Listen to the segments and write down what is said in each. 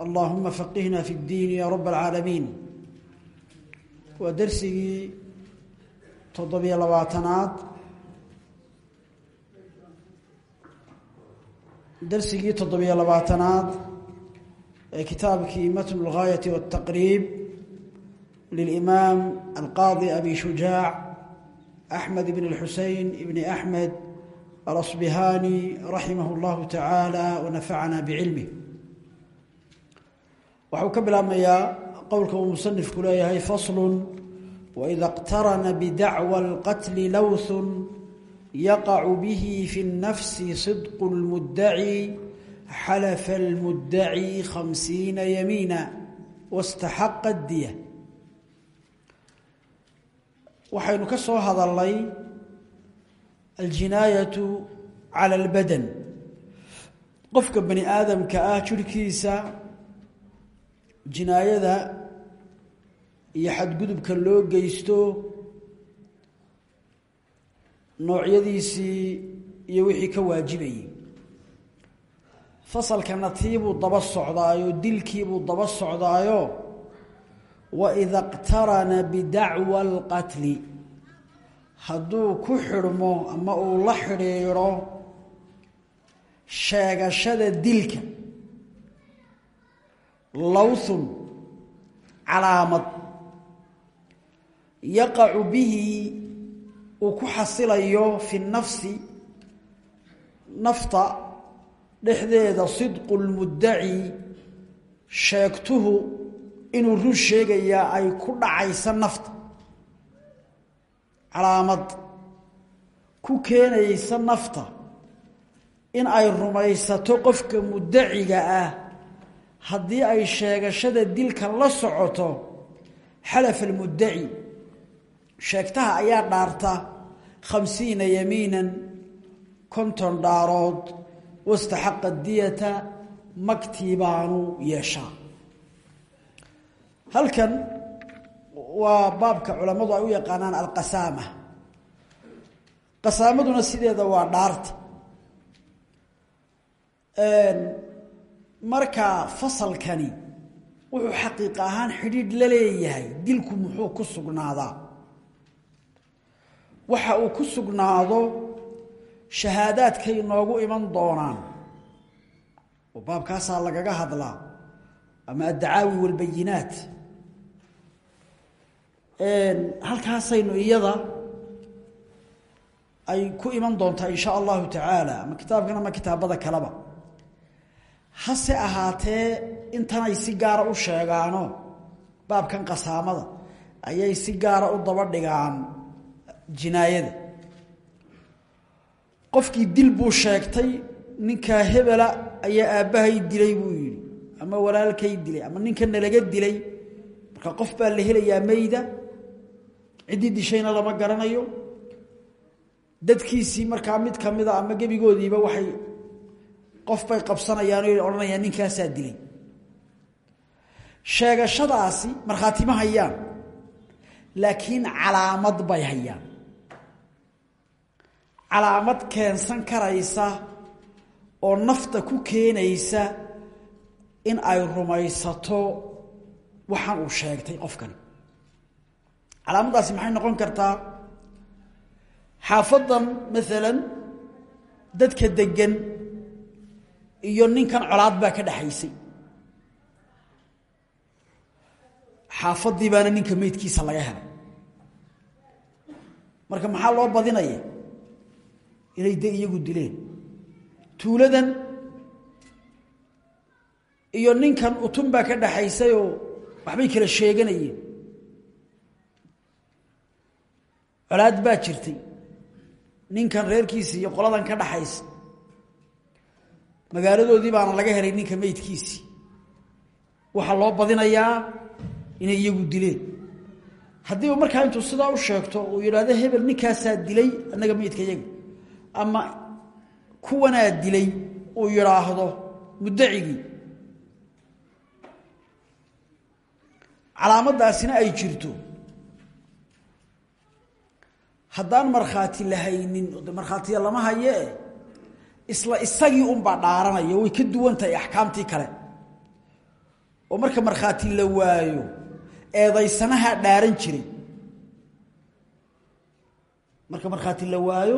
اللهم فقهنا في الدين يا رب العالمين ودرسي تضبي لباتنات درسي تضبي لباتنات كتابك متن الغاية والتقريب للإمام القاضي أبي شجاع أحمد بن الحسين بن أحمد الأصبهاني رحمه الله تعالى ونفعنا بعلمه waxuu ka bilaabmayaa qowlka uu musanifku leeyahay faslun waida اqtarana bidacwa اlqatli lowthun yaqacu bihi fi اnnafsi صidq اlmuddaci xalafa اlmuddaci khamsiina yamiina waاstaxaqa اdiya waxaynu ka soo hadalnay aljinaayatu cala اlbadan qofka bani aadamka ah jirhkiisa jinaayada iyo xadgudubka loo geysto noocyadiisii iyo wixii ka waajibayay fasalkana tiibuu daba socdaayo dilkiibuu daba socdaayo waida اqtarana bidacwa اlqatli hadduu ku xidhmo ama uu la xidhiidho sheegashada dilka lowthun calaamad yaqacu bihi uu ku xasilayo fi nafsi nafta dhexdeeda sidqu lmuddaci sheegtuhu inuu run sheegayaa ay ku dhacaysa nafta. Calaamad ku keenaysa nafta in ay rumaysato qofka muddaciga ah haddii ay sheegashada dilka la socoto xalaf almuddaci sheegtaha ayaa dhaarta khamsiina yamiinan konton dhaarood. Wastaxaqa diyata magtii baanu yeeshaa. Halkan waa baabka culammadu ay u yaqaanaan alqasaama. Qasaamaduna sideeda waa dhaarta markaa fasalkani wuxuu xaqiiq ahaan xidhiidh la leeyahay. Dilku muxuu ku sugnaadaa. Waxa uu ku sugnaado shahaadaadkay noogu iman doonaan. Oo baabkaasaa lagaga hadlaa. Ama addacaawi walbayinaat. Halkaasaynu iyada ay ku iman doontaa in shaa allahu tacaala ama kitaabkan ama kitaabada kaleba hase ahaatee intanay si gaara u sheegaano? Baabkan qasaamada. Ayay si gaara u daba dhigaan jinaayada. Qofkii dil buu sheegtay ninkaa hebela ayaa aabbahay dilay buu yidhi. Ama walaalkay dilay ama ninka nalaga dilay. Marka qof baa la helayaa meyda ciddii dishayna lama garanayo. Dadkiisii markaa mid kamida ama gebigoodiiba waxay qof bay qabsanayaan o odhanayaan ninkaasaa dilay sheegashadaasi markhaati ma hayaan laakiin calaamad bay hayaan. Calaamad keensan karaysa oo nafta ku keenaysa in ay rumaysato waxaan uu sheegtay qofkani calaamaddaasi maxay noqon kartaa? Xaafadan maalan dadka degan iyo ninkan colaad baa ka dhaxaysay. Xaafadii baana ninka meydkiisa laga helay. Marka maxaa loo badinaya inay de iyagu dileen. Tuuladan iyo ninkan utun baa ka dhaxaysayoo waxbay kala sheeganayeen colaad baa jirtay. Ninkan reerkiisa iyo qoladan ka dhaxaysa magaaladoodii baana laga helay ninka meydkiisii waxaa loo badinayaa inay iyagu dileen. Haddiiba markaa intuu sidaa u sheegto uu yidhaahdo hebel ninkaasaa dilay annaga meydka iyaga ama kuwanaa dilay uu yidhaahdo muddacigii. Calaamadaasina ay jirto. Haddaan markhaati la haynin markhaatiya lama hayee isla isagii unbaa dhaaranaya way ka duwan tahay axkaamtii kale. Oo marka markhaati la waayo eedaysanahaa dhaaran jiray. Marka markhaati la waayo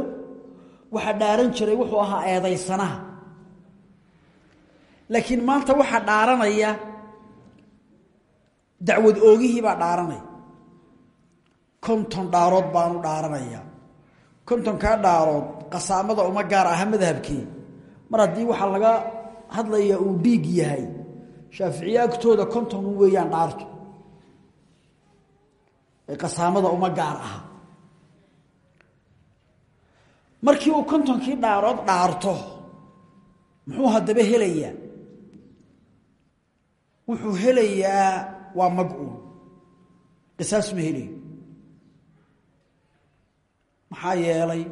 waxaa dhaaran jiray wuxuu ahaa eedaysanaha. Laakiin maanta waxaa dhaaranaya dacwad oogihii baa dhaaranaya. Konton dhaarood baanu dhaaranaya kontonkaa dhaarood qasaamada uma gaar aha madhabkii. Mar haddii waxaa laga hadlayaa uu dhiig yahay shaaficiye agtooda konton u weeyaan dhaarto ee qasaamada uma gaar aha. Markii uu kontonkii dhaarood dhaarto muxuu haddaba helayaa? Wuxuu helayaa waa mag-uun. Qisaas ma helayo maxaa yeelay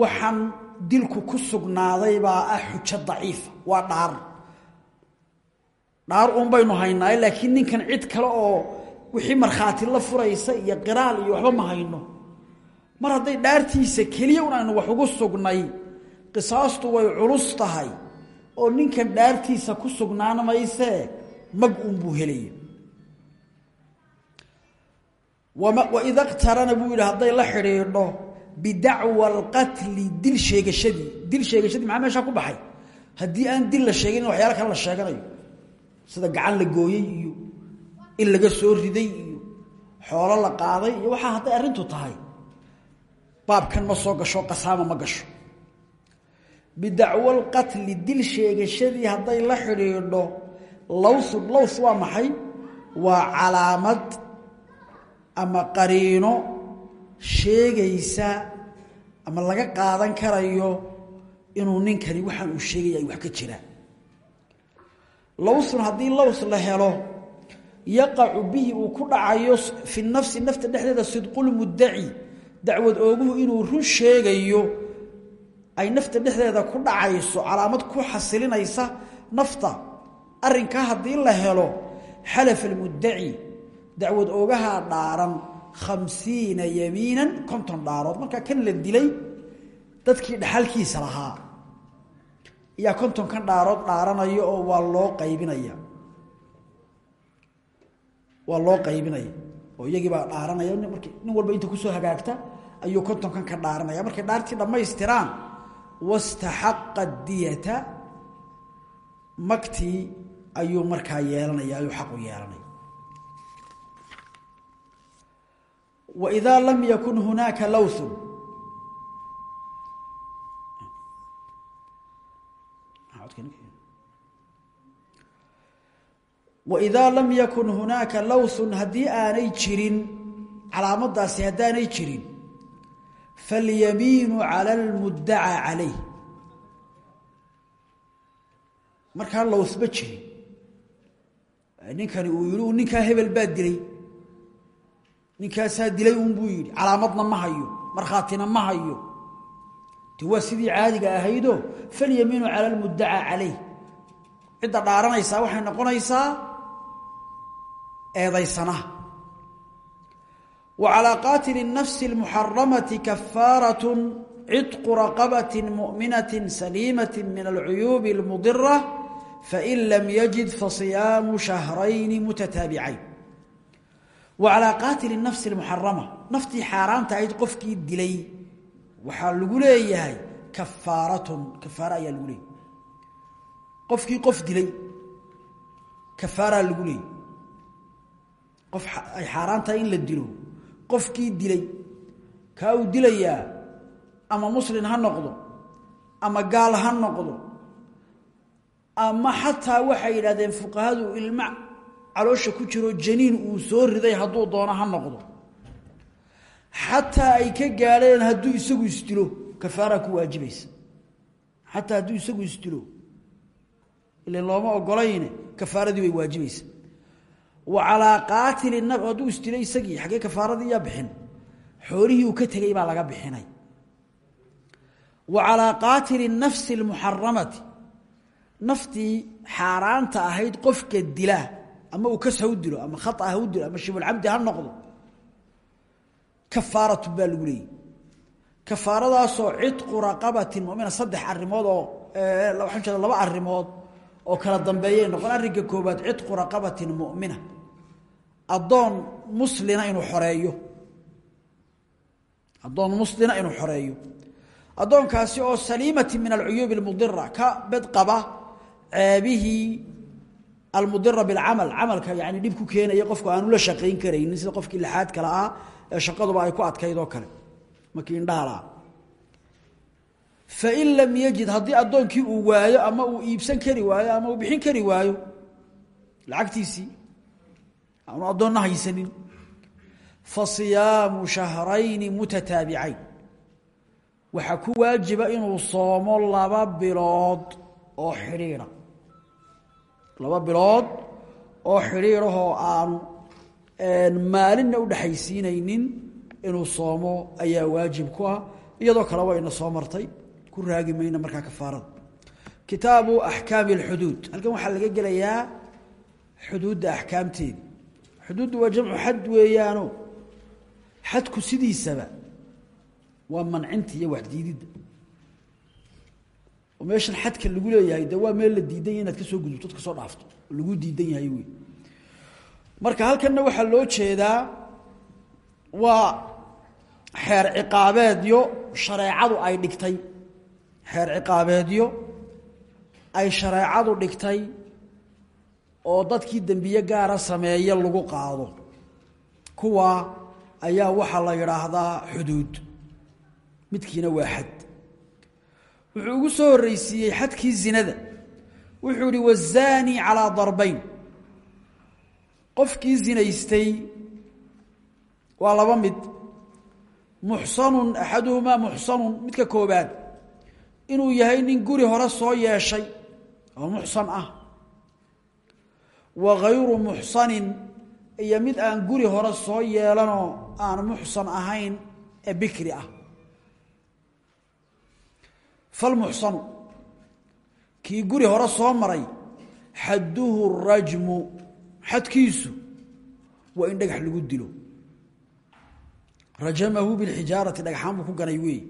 waxaan dilku ku sugnaaday baa ah xujo daciifa waa dhaar. Dhaar uun baynu haynaaye laakiin ninkan cid kale oo wixii markhaati la furaysa iyo qiraal iyo waxba ma hayno. Mar hadday dhaartiisa keliya un aynu wax ugu sugnay qisaastu way culus tahay. Oo ninkan dhaartiisa ku sugnaan maysee mag uun buu helaya waida qtarana buu yidhi hadday la xidhiidho bidacwa alqatli dil sheegashadii dil sheegashadii maxaa meeshaa ku baxay? Haddii aan dil la sheegin in waxyaala kale la sheeganayo. Sida gacan la gooyey iyo in laga soo riday iyo xoolo la qaaday iyo waxaa hadday arrintu tahay. Baabkan ma soo gasho qasaama ma gasho. Bidacwo alqatli dil sheegashadii hadday la xidhiidho lawsu laws waa maxay? Waa calaamad ama qariino sheegaysa ama laga qaadan karayo inuu ninkani waxaan uu sheegaya ay wax ka jiraan lawsun haddii laws la helo yaqacu bihi uu ku dhacayo fi nafsi nafta dhexdeeda sidqulmuddaci dacwad ooguhu inuu run sheegayo ay nafta dhexdeeda ku dhacayso calaamad ku xasilinaysa nafta arrinkaa haddii la helo xalafa almuddaci dacwad oogahaa dhaaran khamsiina yamiinan konton dhaarood. Markaa kan la dilay dadkii dhaxalkiisa lahaa. Ayaa kontonkan dhaarood dhaaranaya oo waa loo qaybinaya. Waa loo qaybinaya. Oo iyagiibaa dhaaranaya marki nin walba inta ku soo hagaagta ayuu kontonkan ka dhaaranaya. Markay dhaartii dhammaystiraan wastaxaqa diyata magtii ayuu markaa yeelanaya ayuu xaqu yeelanaya وإذا لم yakun hunaaka lawthun waidaa lam yakun hunaaka lawthun haddii aanay jirin calaamadaasi haddaanay jirin falyamiinu cala lmuddacaa calayh markaa lowth ma jirin ninkani uu yihi ninkaa baa dilay ninkaasaa dilay un buu yidhi calaamadna ma hayo markhaatina ma hayo de waa sidii caadiga ahaydoo falyamiinu cala lmuddacaa calayh cidda dhaaranaysaa waxay noqonaysaa eedaysanaha wa calaa qaatili الnafsi اlmuxaramati kafaaraة cidqu raqabati muؤminaةi saliimaة min alcuyuubi اlmudira fain lam yajid fasiyaamu shahrayni mutataabicayn wacalaa qaatili nafsi lmuxarama naftii xaaraanta ahayd qofkii dilay. Waxaa lagu leeyahay kafaaratun kafaara ayaa lagu leeyahy qofkii qof dilay kafaaraa lagu leeyahy qof ay xaaraan tahay in la dilo. Qofkii dilay kaa uu dilayaa ama muslin ha noqdo ama gaal ha noqdo ama xataa caloosha ku jiro janiin uu soo riday hadduu doono ha noqdo. Xataa ay ka gaadheen hadduu isagu isdilo kafaaraa ku waajibaysa. Xataa hadduu isagu isdilo ilan looma ogolayne kafaaradii way waajibaysa. Wa calaa qaatili naf hadduu isagii xaggee kafaaradii yaa bixin. Xoolihii uu ka tegey baa laga bixinay. Wa calaa qaatili nafsi اlmuxaramati naftii xaaraanta ahayd qofka dila ama uu kas ha u dilo ama khaa ha u dilo ama shibulcamdi ha noqdo kafaaratu baa lagu leeyay. Kafaaradaasoo cidqu raqabatin mumina saddex arimood oo waxaan jeeda laba arimood oo kala dambeeyay noqon. Arrinka koobaad cidqu raqabatin mumina. Addoon muslina inuu xoreeyo. Addoon muslina inuu xoreeyo. Addoonkaasi oo saliimati min alcuyuubi almudira ka bed qaba ceebihii almudira bilcamal camalka yani dhib ku keenaya qofku aanu la shaqayn karaynin sida qofkii lixaad kale ah ee shaqaduba ay ku adkayd oo kale. Markii indhaha lahaa fain lam yajid haddii addoonkii uu waayo ama uu iibsan kari waayo ama uu bixin kari waayo lacagtiisii aanu addoonna haysanin fa siyaamu shahrayni mutataabicayn. Waxaa ku waajiba inuu soomo laba bilood oo xidhiidha laba bilood oo xidhiidhahoo aanu maalinna udhexaysiinaynin inuu soomo ayaa waajib ku ah. Iyadoo kale wayna soo martay. Ku raagi mayna markaa kafaarada kitaabu axkaami اlxuduud halkan waxaa laga gelayaa xuduudda axkaamteedi xuduuddu waa jamcu xad weeyaano. Xadku sidiisaba waa mancinta iyo waxdiididda oo meeshan xadka lagu leeyahay de waa meel la diidan yahy inaad ka soo gudubto od ka soo dhaafto. Lagu diidan yahay wey. Marka halkanna waxaa loo jeedaa waa xeer ciqaabeedyo shareecadu ay dhigtay. Xeer ciqaabeedyo ay shareecadu dhigtay oo dadkii dembiye gaara sameeye lagu qaado. Kuwa ayaa waxaa la yidhaahdaa xuduud. Midkiina waa xad wuxuu ugu soo horreysiiyey xadkii zinada. Wuxuu ihi wazaani calaa darbayn. Qofkii zinaystay waa laba mid. Muxsanun axaduhumaa muxsanun midka koobaad. Inuu yahay nin guri hore soo yeeshay oo muxsan ah. Wa gayru muxsanin iyo mid aan guri hore soo yeelanoo aan muxsan ahayn ee bikri ah falmuxsanu kii guri hore soo maray xadduhu rajmu xadkiisu waa in dhagax lagu dilo. Rajamahu bilxijaarati dhagxaan buu ku ganay weey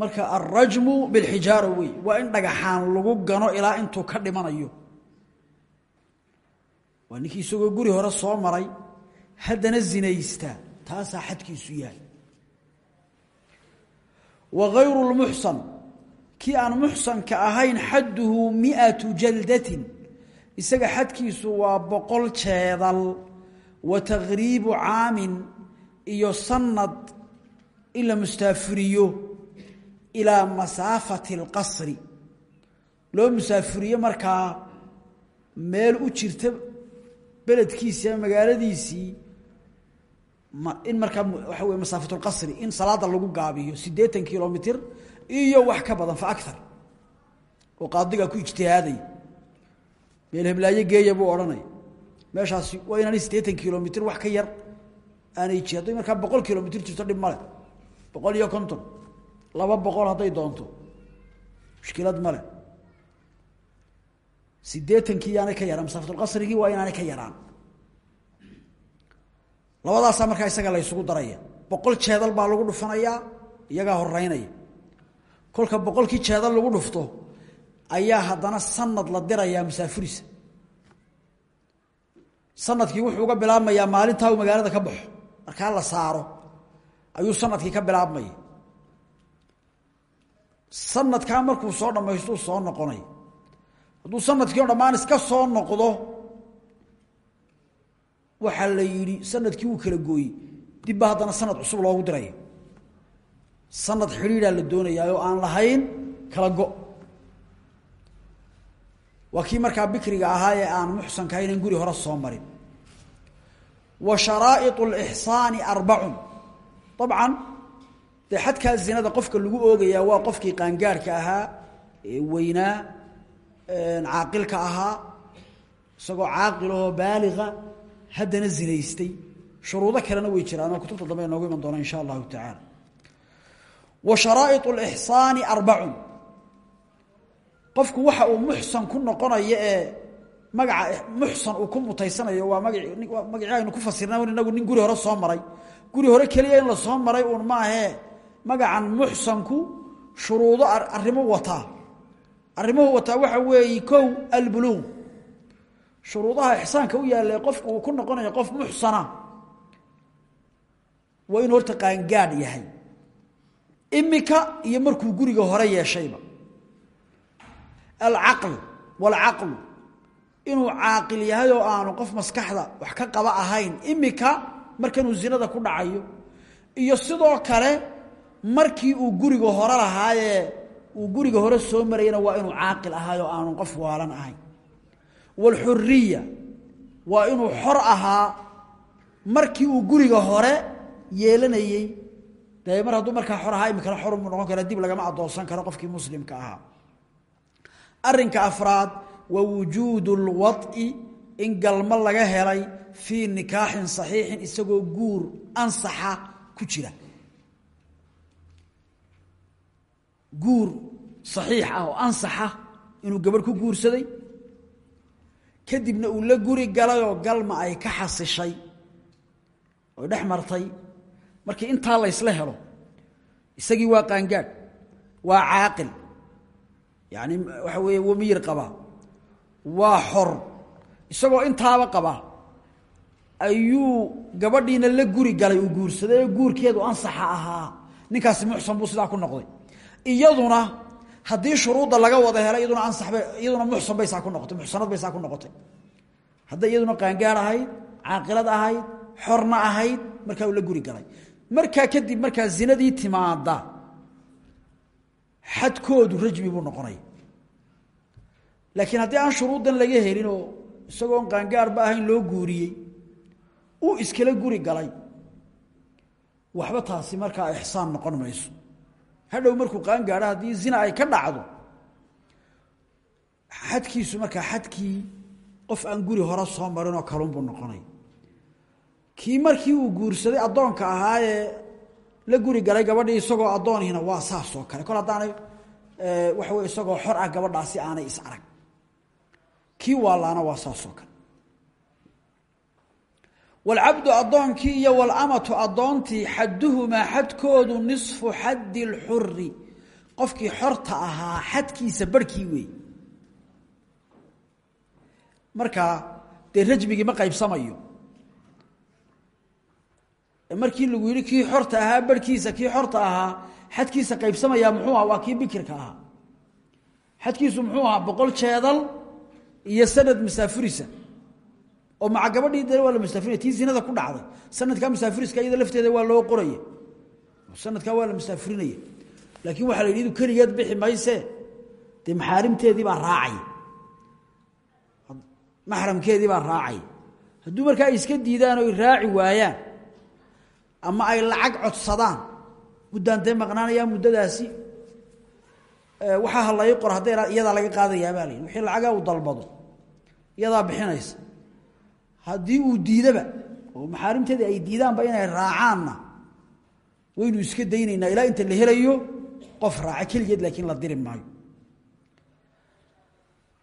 marka alrajmu bilxijaara wey waa in dhagaxaan lagu gano ilaa intuu ka dhimanayo. Waa ninkii isagoo guri hore soo maray haddana zinaysta taasaa xadkiisu yahay wa gayru lmuxsan kii aan muxsanka ahayn xadduhu miatu jaldatin. Isaga xadkiisu waa boqol jeedal. Wa takriibu caamin. Iyo sanad in la mustaafiriyo ilaa masaafati اlqasri loo musaafiriyo markaa meel u jirta beledkiisii ama magaaladiisii in markaa waxa wey masaafat اlqasri in salaada lagu gaabiyo siddeetan kilomitr iyo wax ka badan fa aar oo qaadigaa ku ijtihaaday. Meel heblaayo geeya buu meeshaasi waa inaanay siddeetan kilomitr wax ka yar aanay ji hadday markaa boqol jirto dhib male iyo konton. Laba boqol hadday doonto. Mushkilad male siddeetankii yaanay ka yaraan masaafatulqasrigii waa inaanay ka yaraan labadaasaa markaa isaga la ysugu daraya. Boqol jeedal baa lagu dhufanayaa iyagaa horeynaya kolka boqolkii jeedal lagu dhufto ayaa haddana sanad la dirayaa musaafurisa sannadkii wuxuu uga bilaabmayaa maalintaa uu magaalada ka baxo. Markaa la saaro ayuu sannadkii ka bilaabmaya. Sanadkaa markuu soo dhammaystuu soo noqonay. Hadduu sannadkii dhammaan iska soo noqdo waxaa la yidhi sannadkii uu kala gooyey. Dibba haddana sanad cusub loogu diray. Sanad xidhiidhaa la doonayaayoo aan lahayn kala go. Waa kii markaa bikriga ahaa ee aan muxsanka inaan guri hore soo marin. Wa sharaa'iu lixsaani arbacun. Dabcan dee xadkaa zinada qofka lagu oogayaa waa qofkii qaangaarka ahaa ee weynaa caaqilka ahaa isagoo caaqilahoo baaliga haddana zinaystay. Shuruudo kalena way jiraan oo kutubta dambe inoogu iman doona insha allahu tacaala wa sharaa'iط اlixsaani arbacun qofku waxa uu muxsan ku noqonayo ee magaca muxsan uu ku mutaysanayo waa maga magacii aynu ku fasirna inagu nin guri hore soo maray. Guri hore keliya in la soo maray uun maahee magacan muxsanku shuruudo arrimo wataa. Arrimuhu wataa waxa weeye kow albuluuq shuruudaha ixsaanka u yaalla qofku uu ku noqonayo qof muxsana waa inuu horta qaangaadh yahay. Imika iyo markuu guriga hore yeeshayba. Alcaql waalcaqlu inuu caaqil yahay oo aanu qof maskaxda wax ka qaba ahayn imika markanuu zinada ku dhacayo. Iyo sidoo kale markii uu guriga hore lahaayee uu guriga hore soo marayana waa inuu caaqil ahaay aanu qof waalan ahayn waalxuriya waa inuu xor ahaa markii uu guriga hore yeelanayey. Dee mar hadduu markaa xor ahaa imikana xor mu noqon kara dib lagama adoonsan karo qofkii muslimka ahaa. Arinka afraad wa wujuudu lwad'i in galmo laga helay fii nikaaxin saxiixin isagoo guur ansaxa ku jira. Guur saxiix ah oo ansaxa inuu gabadh ku guursaday kadibna uu la guri galayoo galma ay ka xasishay oy dhex martay. Markii intaa laysla helo isagii waa qaangaadh waa caaqil. Yani waxa weeye waa miyir qabaa. Waa xor. Isagoo intaaba qabaa ayuu gabadhiina la guri galay uu guursaday guurkeedu ansaxa ahaa. Ninkaasi muxsan buu sidaa ku noqday. Iyaduna haddii shuruudda laga wada helay iyaduna ansaxba iyaduna muxsan bay saa ku noqotay muxsanad bay saa ku noqotay. Hadday iyaduna qaangaar ahayd caaqilad ahayd xorna ahayd markaa uu la guri galay. Markaa kadib markaa zinadii timaada xadkoodu rajmi buu noqonaya laakiin haddii aan shuruuddan laga helin oo isagoon qaangaarba ahayn loo guuriyey uu iskala guri galay. Waxba taasi markaa ixsaan noqon mayso hadhow markuu qaangaadho haddii zina ay ka dhacdo xadkiisu markaa xadkii qof aan guri hore soo marinoo kalunbuu noqonay. Kii markii uu guursaday addoonka ahaayee la guri galay gabadhii isagoo addoonihina waa saas oo kale. Kol haddaanay waxa wey isagoo xor ah gabadhaasi aanay is arag. Kii waalaana waa saas oo kale waalcabdu addoonkii iyo waalamatu addoontii xadduhumaa xadkoodu nisfu xaddi اlxuri qofkii xorta ahaa xadkiisa barhkii weey markaa dee rajmigii ma qaybsamayo markii lagu yidhi kii xorta ahaa barhkiisa kii xorta ahaa xadkiisa qaybsamayaa muxuu aha waa bikirka ahaa xadkiisu muxuu ahaa boqol jeedal iyo sanad masaafurisa oo maca gabadhii de waa la masaafurinaya tii zinada ku dhacday. Sanadkaa masaafuriska iyada lafteeda waa loo qoraya sanadkaa waa la laakiin waxaa la yidhi idu bixi mayse. Dee maxaarimteedii baa raacay. Maxramkeedii baa raacay. Hadduu markaa iska diidaan oo raaci waayaan ama ay lacag codsadaan muddaan dee muddadaasi waxaa halay qor hadday iyadaa laga qaadayaa baa la wixii lacagaa uu dalbado iyadaa bixinaysa haddii uu diidaba oo maxaarimteedii ay diidaanba inay raacaanna waynu iska daynaynaa ilaa inta la helayo qof raaca keligeed laakiin la diri maayo.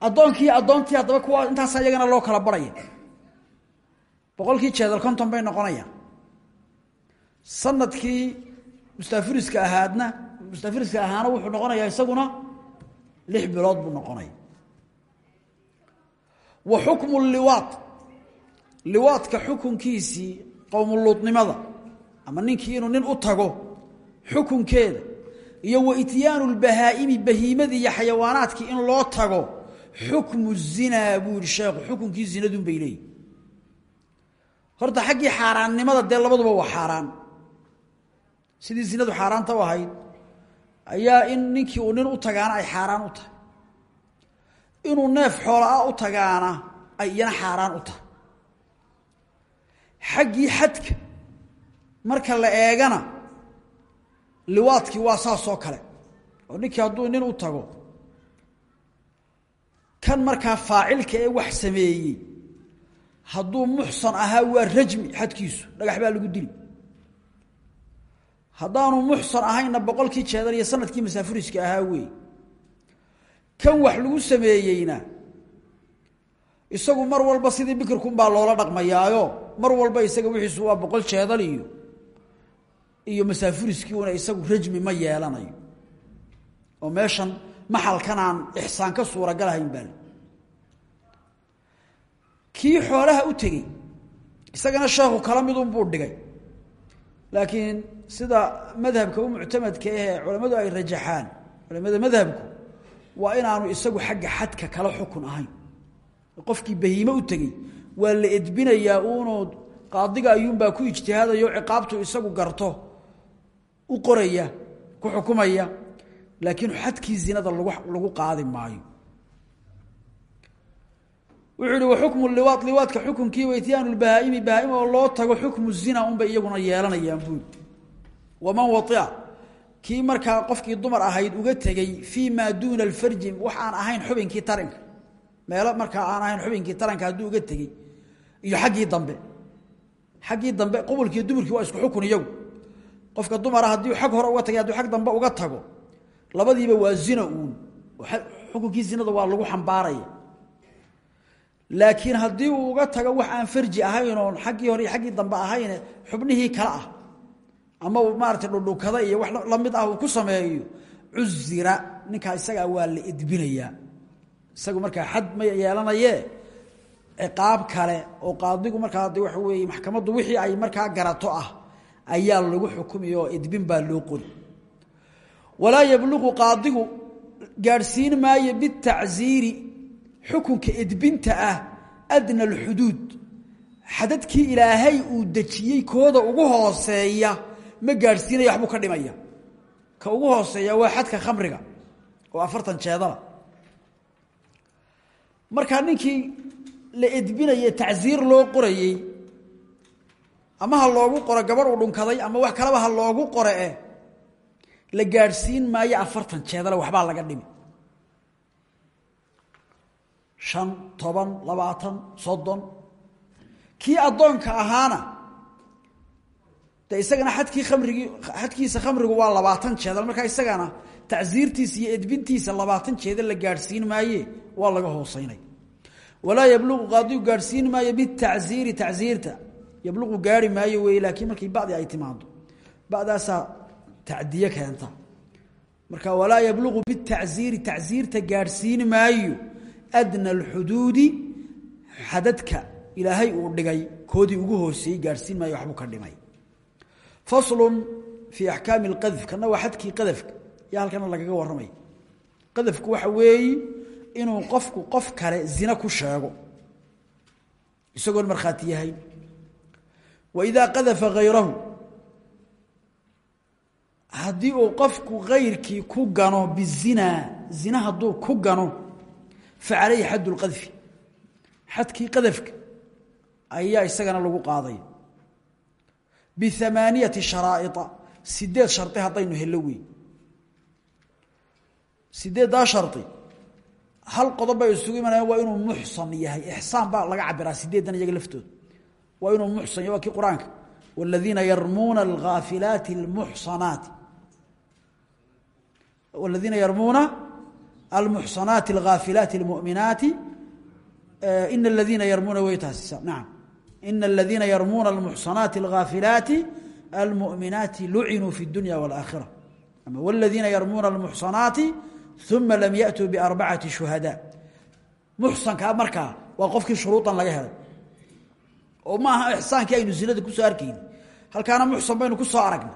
Addoonkii addoontii haddaba kuwa intaasa iyagana loo kala barhaya boqolkii jeedal konton bay noqonayaan. Sanadkii mustaafiriska ahaadna mustaafiriska ahaana wuxuu noqonayaa isaguna lix bilood buu noqonaya. Wa xukmu liwaadka xukunkiisii qowmuluudnimada ama ninkii inuu nin u tago xukunkeeda iyo wa ityaanu lbahaa'imi bahiimadii iyo xayawaanaadkii in loo tago xukmu zinaa buu yihi sheekhu xukunkii zinadun bay leeyihi horta xaggii xaaraannimada dee labaduba waa xaaraan. Sidii zinadu xaaraanta u ayaa in ninkii uu nin u tagaana ay xaaraan u tahay. Inuu neef xoolaa u tagaana ay iyana xaaraan u tahay xaggii xadka. Marka la eegana liwaadkii waa saasoo kale. Oo ninkii hadduu nin u tago kan markaa faacilka ee wax sameeyey hadduu muxsan ahaa waa rajmi xadkiisu dhagax baa lagu dili. Haddaanu muxsan ahaynna boqolkii jeedal iyo sannadkii masaafuriska ahaa wey kan wax lagu sameeyeyna isagu mar walba sidii bikirkunbaa loola dhaqmayaayo mar walba isaga wixiisu waa boqol jeedal iyo iyo masaafuriskiiuna isagu rajmi ma yeelanayo. oo meeshan maxalkan aan ixsaan ka suuragalahayn baa kii xoolaha u tegey isagana sheekhu kala midunbuu dhigay. Laakiin sida madhabka u muctamadka ahee culammadu ay rajaxaan culamada madhabku waa inaanu isagu xagga xadka kala xukun ahayn. Qofkii bahiime u tegey waa la edbinayaa uunuu qaadiga ayuunbaa ku ijtihaadayo ciqaabtu isagu garto u qoraya ku xukumaya laakiin xadkii zinada lagu qaadi maayo. Wuxuu ihi waxukmu liwaad liwaadka xukunkii waytyaanu lbahaa'imi bahaa'im oo loo tago xukmu zina unbay iyaguna yeelanayaan buuli waman waia kii markaa qofkii dumar ahayd uga tegey fii maa duuna alfarji wax ahayn xubinkii taranka meelo markaa aan ahayn xubinkii taranka hadduu uga tegey iyo xaggii dambe. Xaggii dambe qubulkii dumarkii waa isku xukun qofka dumara haddii xag hore uga tagay hadduu ag dambe uga tago labadiiba waa zina uun. Xukunkii zinada waa lagu xambaaraya. Laakiin haddii uu uga tago wax aan farji ahayn oon xaggii hore iyo xaggii dambe ahayne xubnihii kale ah. Ama uu maarata dhudhunkada iyo wax la mid ah uu ku sameeyo cuzira ninkaa isagaa waa la edbinayaa isagu markaa xad ma yeelanayee ciqaab kale oo qaadigu markaa de waxa weeye maxkamaddu wixii ay markaa garato ah ayaa lagu xukumaya oo edbin baa loo qori. Walaa yabluqu qaadigu gaadhsiin maayo bitacziiri xukunka edbinta ah adna alxuduud. Xadadkii ilaahay uu dejiyey kooda ugu hooseeya ma gaadhsiinaya waxbuu ka dhimaya. Ka ugu hooseeya waa xadka khamriga oo afartan jeedala markaa ninkii la edbinaye tacsiir loo qorayey ama ha loogu qoro gabadh uu dhunkaday ama wax kaleba ha loogu qore eh la gaadhsiin maayo afartan jeedale waxbaa laga dhimi. Shan toban labaatan soddon. Kii addoonka ahaana de isagana adkii kamrigii xadkiisa khamrigu waa labaatan jeedal. Markaa isagana tacsiirtiisa iyo edbintiisa labaatan jeedal la gaadhsiin maaye waa laga hooseynay. Walaa yabluqu qaadigu gaadhsiin maayo bitacsiiri tacsiirta yabluqu gaari maayo wey laakiin markii bacdi ay timaado bacdaasaa tacdiye keenta. Marka walaa yabluqu bitacsiiri tacsiirta gaadhsiin maayo adna alxuduudi xadadka ilaahay uu dhigay koodii ugu hooseeyey gaadhsiin maayo waxbuu ka dhimay. Faslun fii axkaami alqadf kana waa xadkii iyo halkana lagaga warramaya qadafku waxa weeyi inuu qofku qof kale zina ku sheego. Isagoon markhaati yahay. Wa idaa qadafa hayrahu haddii uu qofku kayrkii ku gano bizinaa zina hadduu ku gano fa calayhi xadd lqadfi xadkii qadafka ayaa isagana lagu qaadaya biamaaniyati sharaaia sideed shari haddaynu helo wey sideeddaa shari hal qodob ay isugu imanayaan waa inuu muxsan yahay. Ixsaan baa laga cabiraa sideedan iyaga laftooda waa inuu muxsan yahy waa kii qur'aanka. Waladiina yarmuuna alghaafilaati almuxsanaati waladiina yarmuuna almuxsanaati alghaafilaati almuminaati. Ina aladiina yarmuuna way taas nacam ina aladiina yarmuuna almuxsanaati alghaafilaati almuminaati lucinuu fi dunya wاlaakhira ama waladiina yarmuuna uma lam yaأtuu biarbacati shuhadaa muxsankaa markaa waa qofkii shuruudan laga helay. oo ma aha ixsaankii aynu zinada ku soo arkayni halkaana muxsan baynu ku soo aragnay.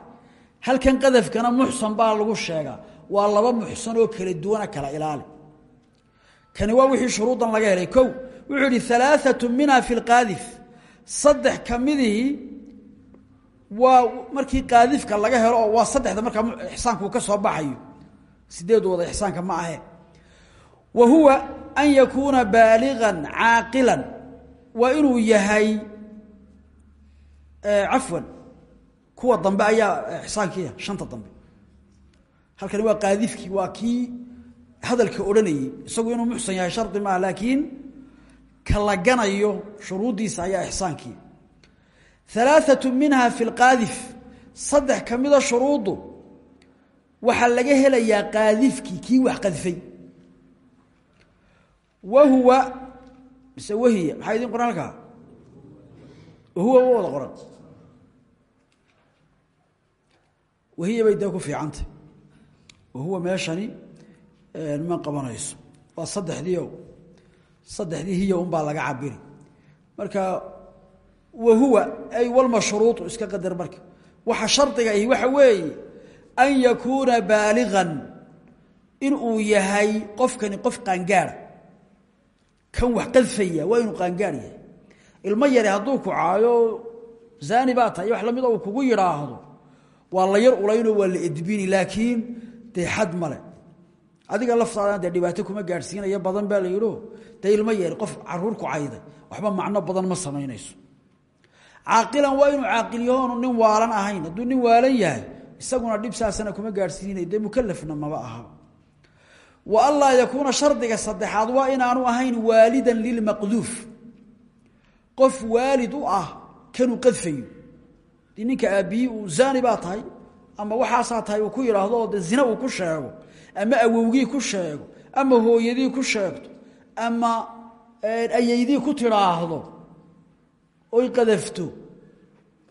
halkan qadafkana muxsan baa lagu sheegaa. waa laba muxsan oo kala duwana kala ilaali. kani waa wixii shuruudan laga helay. kow wuxuu ihi alaaatu minha fi lqaadif saddex kamidihii waa markii qaadifka laga helo oo waa saddexda markaa ixsaanku ka soo sideedu wada ixsaanka ma ahe. Wa huwa an yakuuna baaligan caaqilan. Waa inuu yahay cafwan. Kuwa dambe ayaa ixsaankiia shanta dambe. Halkani waa qaadifkii waa kii hadalka odhanayey isagu inuu muxsan yahay shardi maaha laakiin ka la ganayo shuruuddiisa ayaa ixsaankii. Alaaatu minha fi lqaadif saddex ka mida shuruuddu waxaa laga helayaa qaadifkii kii wax qadfay wahuwa mise wahiya maxaa idin qoran halkaa wahuwa wa wada qoran wahiya bay dee ku fiicantay. Wahuwa meeshani ma qabanayso. Waa saddexdiio saddexdii hiya unbaa laga cabiri marka wahuwa ay walmashruuطu iska qadar marka. Waxa shardiga ahi waxa weeye an yakuuna baaligan inuu yahay qofkani qof qaangaara kan wax qadfaya waa inuu qaangaar yahay. Ilmo yare hadduu ku caayo zaani baa tahay wax lamida uu kugu yidhaahdo waa la yar ulaynoo waa la edbini laakiin dee xad male adiga laftaadana dee dhibaato kuma gaadhsiinayo badan baa la yidho dee ilmo yare qof carruur ku cayday waxba macno badan ma samaynayso. Caaqilan waa inuu caaqilyahoonu nin waalan ahayn hadduu nin waalan yahay isaguna dhib saasana kuma gaadhsiinay dee mukalafna maba aha. Wa anlaa yakuuna shardiga saddexaad waa inaanu ahayn waalidan lilmaqduuf qof waalid ah kanuu qadfayo. Ninka aabbiyi uu zaani baa tahay ama waxaasaa tahay uu ku yidhaahdo oo zina uu ku sheego ama awowgii ku sheego ama hooyadii ku sheegto ama ayaydii ku tidhaahdo oy qadafto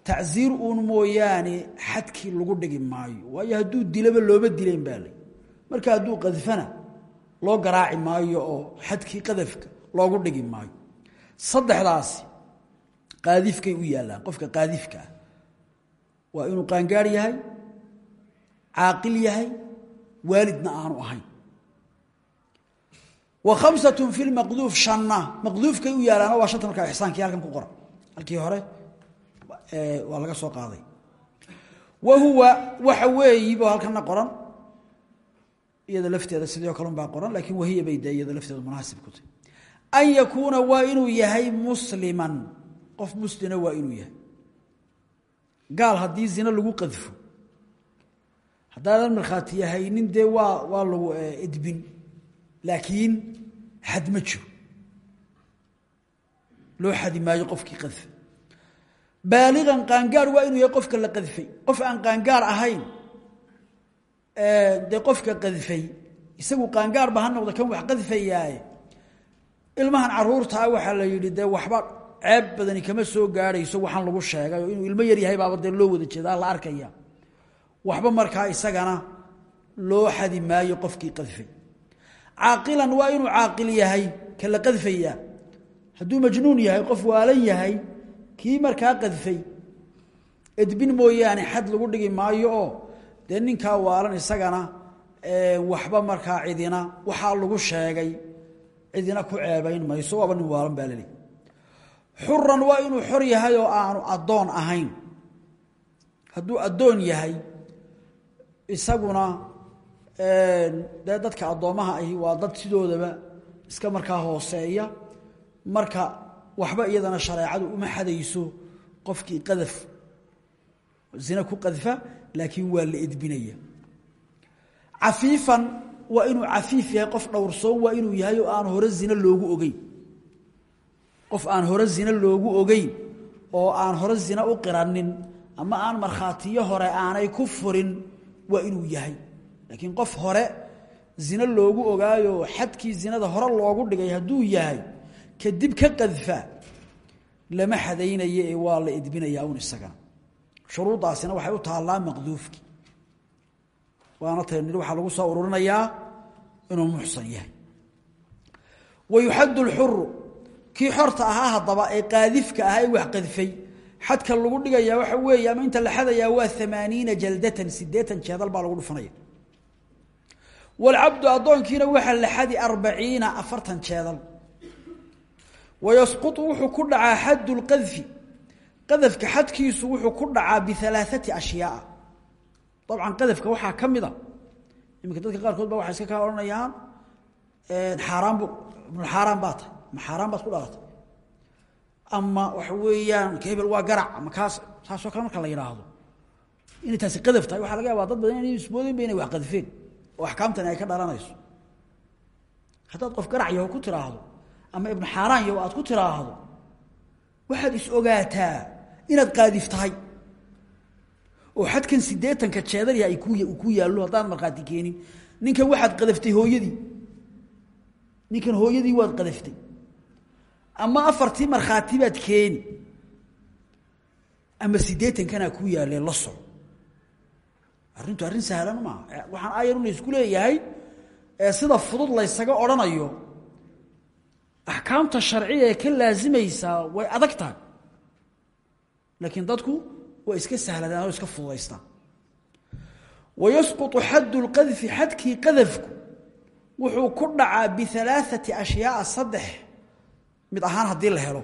tacsiir uun mooyaane xadkii lagu dhigi maayo. Waayo hadduu dilaba looma dilayn baa marka hadduu qadfana loo garaaci maayo oo xadkii qadafka loogu dhigi maayo. Saddexdaasi qaadifkay u yaallaan qofka qaadifka ah. Waa inuu qaangaar yahay caaqil yahay waalidna aanu ahayn. Wa khamsatun fi lmaqduuf shanna. Maqduufkay u yaalaana waa shanta markaa ixsaankii halkan ku qoran waa laga soo qaaday. Wa huwa waxa weeyibo halkana qoran. Iyada lafteeda sidoo kale unbaa qoran laakiin wahiya bay dee iyada munaasib ku tahy an yakuuna waa inuu yahay musliman. Qof muslina waa inuu yahay. Gaal haddii zina lagu qadfo. Haddaadan markhaati yahaynin dee waa waa lagu edbin. Laakiin xad ma jiro. Loo xadi maayo baaligan qaangaar waa inuu yahay qofka la qadfay qof aan qaangaar ahayn dee qofka qadfay isagu qaangaarba ha noqda kan wax qadfayaaye ilmahan caruurtaa waxaa la yidhi dee waxba ceeb badani kama soo gaadhayso waxaan lagu sheegay. Inuu ilmo yar yahay baaba loo wada jeedaa la arkaya waxba markaa isagana loo xadi maayo qofkii qadfay caaqilan waa inuu caaqil yahay ka la qadfayaa majnuun yahay qof waalan yahay kii markaa qadfay. Edbin mooyaane xad lagu dhigi maayo oo dee ninkaa waalan isagana waxba markaa cidina waxaa lagu sheegay. Cidina ku ceebayn mayso waaba nin waalan baa laleey xuran waa inuu xor yahay oo aanu addoon ahayn. Hadduu addoon yahay isaguna dee dadka addoommaha ahi waa dad sidoodaba iska markaa hooseeya. Marka waxba iyadana shareecadu uma xadayso qofkii qadaf zina ku qadfa laakiin waa la edbinaya. Cafiifan waa inuu cafiif yahay qof dhowrsoon waa inuu yahay oo aan hore zina loogu ogeyn. Qof aan hore zina loogu ogeyn oo aan hore zina u qiranin ama aan markhaatiyo hore aanay ku furin waa inuu yahay. Laakiin qof hore zina loogu ogaayo xadkii zinada hore loogu dhigay hadduu yahay kadib ka qadfa lama xadaynayo ee waa la edbinayaa un isagana shuruuddaasina waxay u taallaa maqduufki. Waana tani waxaa lagu soo ururinayaa inuu muxsan yahay. Wa yuxaddu lxuru kii xorta ahaa haddaba ee qaadifka ahaa ee wax qadfay. Xadka lagu dhigayaa waxa weeye ama inta la xadayaa waa amaaniina jaldatan sideetan jeedal baa lagu dhufanaya. Waalcabdu addoonkiina waxaa la xadi arbaciina afartan jeedal wayasqutu wuxuu ku dhacaa xaddu lqadfi qadafka xadkiisu wuxuu ku dhacaa bialaaثati ashyaaa dabcan qadafka waxaa ka mida iminka dadka qaarkood ba waxay iska kaa odhanayaan xaaraan bu ibnuxaaraan baa tahay ma xaaraan baad ku dhalatay ama waxa weeyaan hebel waa garac ama kaas saasoo kale marka la yidhaahdo inay taasi qadaf tahay waxaa laga yaabaa dad badan inay ismoodeen ba inay wax qadfeen oo axkaamtani ay ka ama ibnu xaaraan yaho aad ku tiraahdo waxaad is ogaataa inaad qaadif tahay. Oo xadkan siddeetanka jeedalya ay ku yaallo haddaan markhaati keenin. Ninkan waxaad qadaftay hooyadii. Ninkan hooyadii waad qadaftay ama afartii markhaati baad keeni ama siddeetankanaa ku yaallee la soco arrintu arrin sahlan maaha. Waxaan ayaruna isku leeyahay ee sida fudud laysaga odhanayo axkaamta sharciga ee ka laasimaysaa way adag tahay laakiin dadku waa iska sahladaan oo iska fududaystaan wayasquطu xaddu اlqadfi xadkii qadafku wuxuu ku dhacaa bialaaثati ashyaaa saddex mid ahaan haddii la helo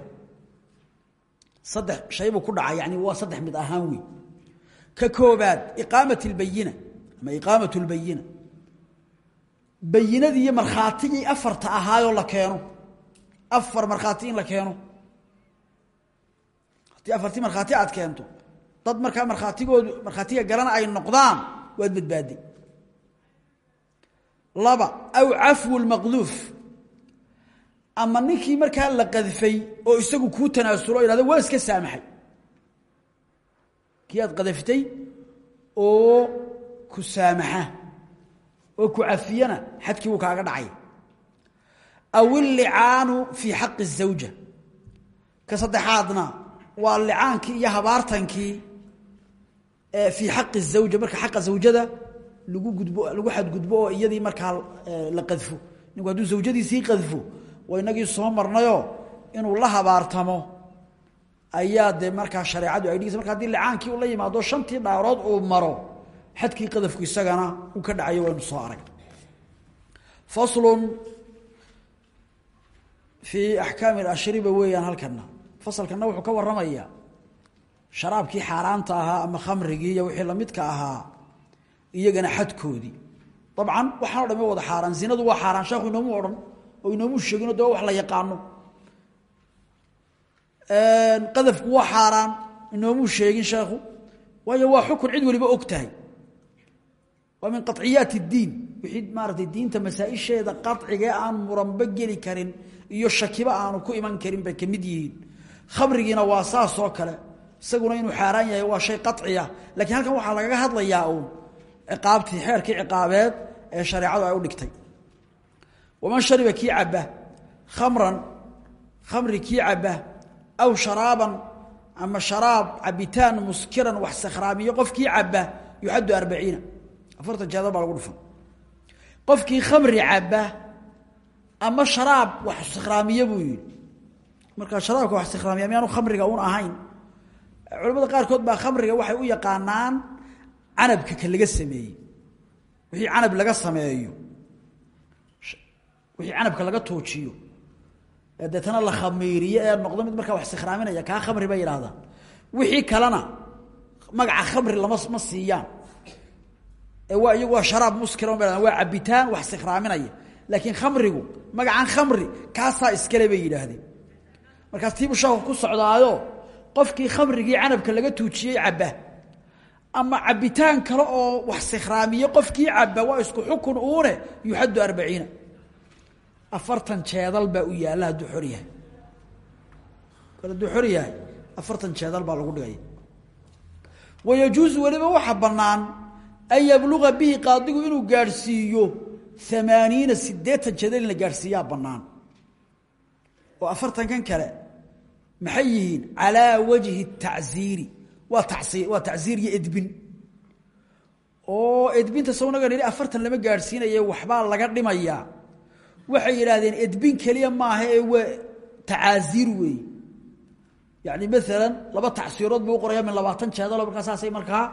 saddex shay buu ku dhacaa yani waa saddex mid ahaan wey ka koobaad iqaamat اlbayina ama iqaamat اlbayina bayinadii iyo markhaatigii afarta ahaayoo la keeno afar markhaati in la keeno. Haddii afartii markhaati aad keento dad markaa markhaatigoodu markhaatiga galana ay noqdaan waad badbaadday laba aw cafwu lmaqduuf ama ninkii markaa la qadfay oo isagu kuu tanaasulo o yhahdo waa iska saamaxay. Kii aad qadaftay oo ku saamaxa oo ku cafiyana xadkii wuu kaaga dhacay aw illicaanu fii xaqi الzawja ka saddexaadna waa licaankii iyo habaartankii fii xaqi الzawja marka xaqa zawjada lagu gudbo lagu xadgudbo oo iyadii markaa la qadfo ninku hadduu zawjadiisii qadfo waa inagii soo marnayoo inuu la habaartamo ayaa dee markaa shareecadu ay dhigaysa marka haddii licaankii uu la yimaado shantii dhaarood uu maro xadkii qadafku isagana uu ka dhacayo waynu soo arag faslun fii axkaami ashriba weeyaan halkana fasalkana wuxuu ka waramayaa sharaabkii xaaraanta ahaa ama khamrigii iyo wixii lamidka ahaa iyagana xadkoodii. Dabcan waxaan o dham wada xaaraan. Zinadu waa xaaraan. Sheekhu inoomu odhan oo inoomu sheegino de wax la yaqaano. Qadafku waa xaaraan. Inoomu sheegin sheekhu. Waayo waa xukun cid waliba og tahay. Waa min qaciyaat اdiin wixii maaratay diinta masaaisheeda qaطcigee aan muranba geli karin iyo shakiba aanu ku iman karin bay ka mid yihiin. Khamrigiina waa saas oo kale. Isaguna inuu xaaraan yahay waa shay qaciya lakiin halkan waxaa lagaga hadlayaa uun ciqaabtii xeerkii ciqaabeed ee shareecadu ay u dhigtay. Waman shariba kii caba khamran khamri kii caba aw sharaaban ama sharaab cabitaan muskiran wax sakhraamiyo qofkii caba yuxaddu arbaciina. Afartan jeedal baa lagu dhufan. Qofkii khamri caba ama sharaab wax sakhraamiye buu yihi markaa sharaabka wax sakhraamiya miyaanu khamriga un ahayn. Culamada qaarkood baa khamriga waxay u yaqaanaan canabka ka laga sameeyey. Wixii canab laga sameeyo. Wixii canabka laga tuujiyo ee la khamiiriyo ee noqdo mid markaa wax sakhraaminaya kaa khamri bay yidhahdaan wixii kalena magaca khamri lama ma ee waa iyagu waa sharaab muskira ba waa cabitaan wax sakhraaminaya laakiin khamrigu magacan khamri kaasaa iskale bay yidhaahdeen. Markaas tiibu shaaku ku socdaayo qofkii khamrigii canabka laga tuujiyey cabba. Ama cabitaan kale oo wax sikhraamiye qofkii cabba waa isku xukun uune yuxaddu arbaciina. Afartan jeedal baa u yaalla hadduu yahay. Hadduu xor yahay afartan jeedal baa lagu dhigaya wayajuusu weliba waxa bannaan an yabluga bihi qaadigu inuu gaadhsiiyo amaaniina sideetan in la gaadhsiiyaa bannaan. Oo afartankan kale maxay yihiin? Calaa wajhi tacziiri. Waa waa tacziir iyo edbin. Oo edbinta sawnaga nidhi afartan lama gaadhsiinaye waxbaa laga dhimayaa waxay yidhaahdeen edbin keliya maaha ee waa tacaaziir weeye yacni maalan laba tacsiirood buu u qoraya min labaatan jeedalo markaa saasay markaa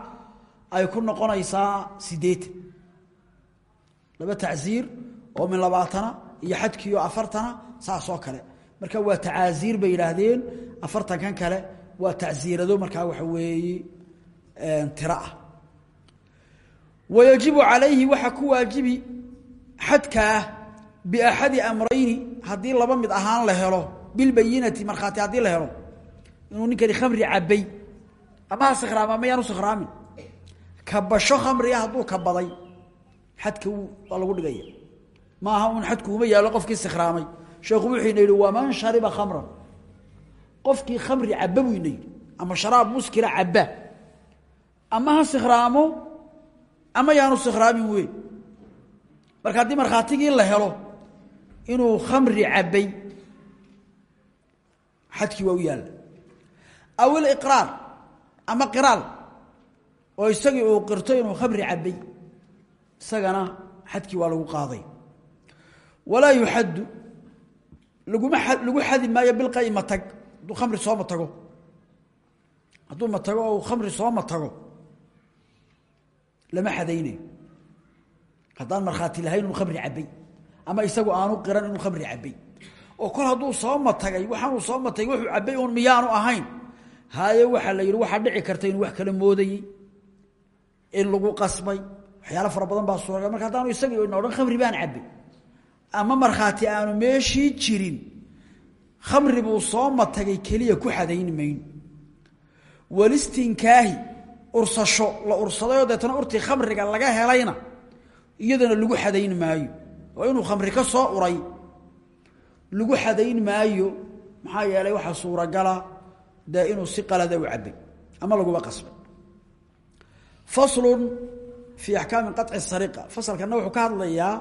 ay ku noqonaysaa sideetan laba tacsiir oo min labaatana iyo xadkiioo afartana saas oo kale. Marka waa tacaaziir bay yidhaahdeen afartankan kale waa tacsiirado markaa waxa weeye tiro ah. Wayajibu calayhi waxaa ku waajibi xadkaa biaxadi amrayni haddii laba mid ahaan la helo bilbayinati markhaati haddii la helo inuu ninkani khamri cabay ama ha sikhraama ama yaanu sikhraamin kabasho khamriga hadduu kabaday xadka waa lagu dhigaya. Maaha un xadku uma yaallo qofkii sikhraamay. Sheekhu wuxuyna yidhi waman shariba khamran. Qofkii khamri cabba buyna yidhi ama sharaab muskira cabba. Ama ha sikhraamo ama yaanu sikhraamin weyn. Marka haddii markhaatigii la helo inuu khamri cabbay xadkii waa u yaalla aw ama qiraal oo isagii uu qirto inuu khamri cabbay isagana xadkii waa lagu qaaday. Walaa yuxaddu laguma lagu xadi maayo bilqay matag hadduu khamri soo matago hadduu matago oo khamri soo matago lama xadaynayo haddaan markhaati lahayn khamri cabbay ama isagu aanu qiran inuu khamri cabbay. Oo kol hadduu soo matagay waxaanuu soo matagay wuxuu cabbay uun miyaanu ahayn. Haaye waxaa la yidhi waxaa dhici karta inuu wax kala moodayey in lagu qasbay waxyaalo fara badan baa suuragal. Marka haddaanu isagii ina odhan khamri baan cabbay ama markhaati aanu meeshii jirin khamri buu soo matagay keliya ku xadayn mayn walistinkaahi ursasho la ursadayoo deetana urtii khamriga laga helayna iyadana lagu xadayn maayo. Oo inuu khamri ka soo uray. Lagu xadayn maayo maxaa yeelay waxaa suuragala dee inuu si qalada u cabbay ama laguba qasbay. Faslun fii axkaami qaci sariqa fasalkana wuxuu ka hadlayaa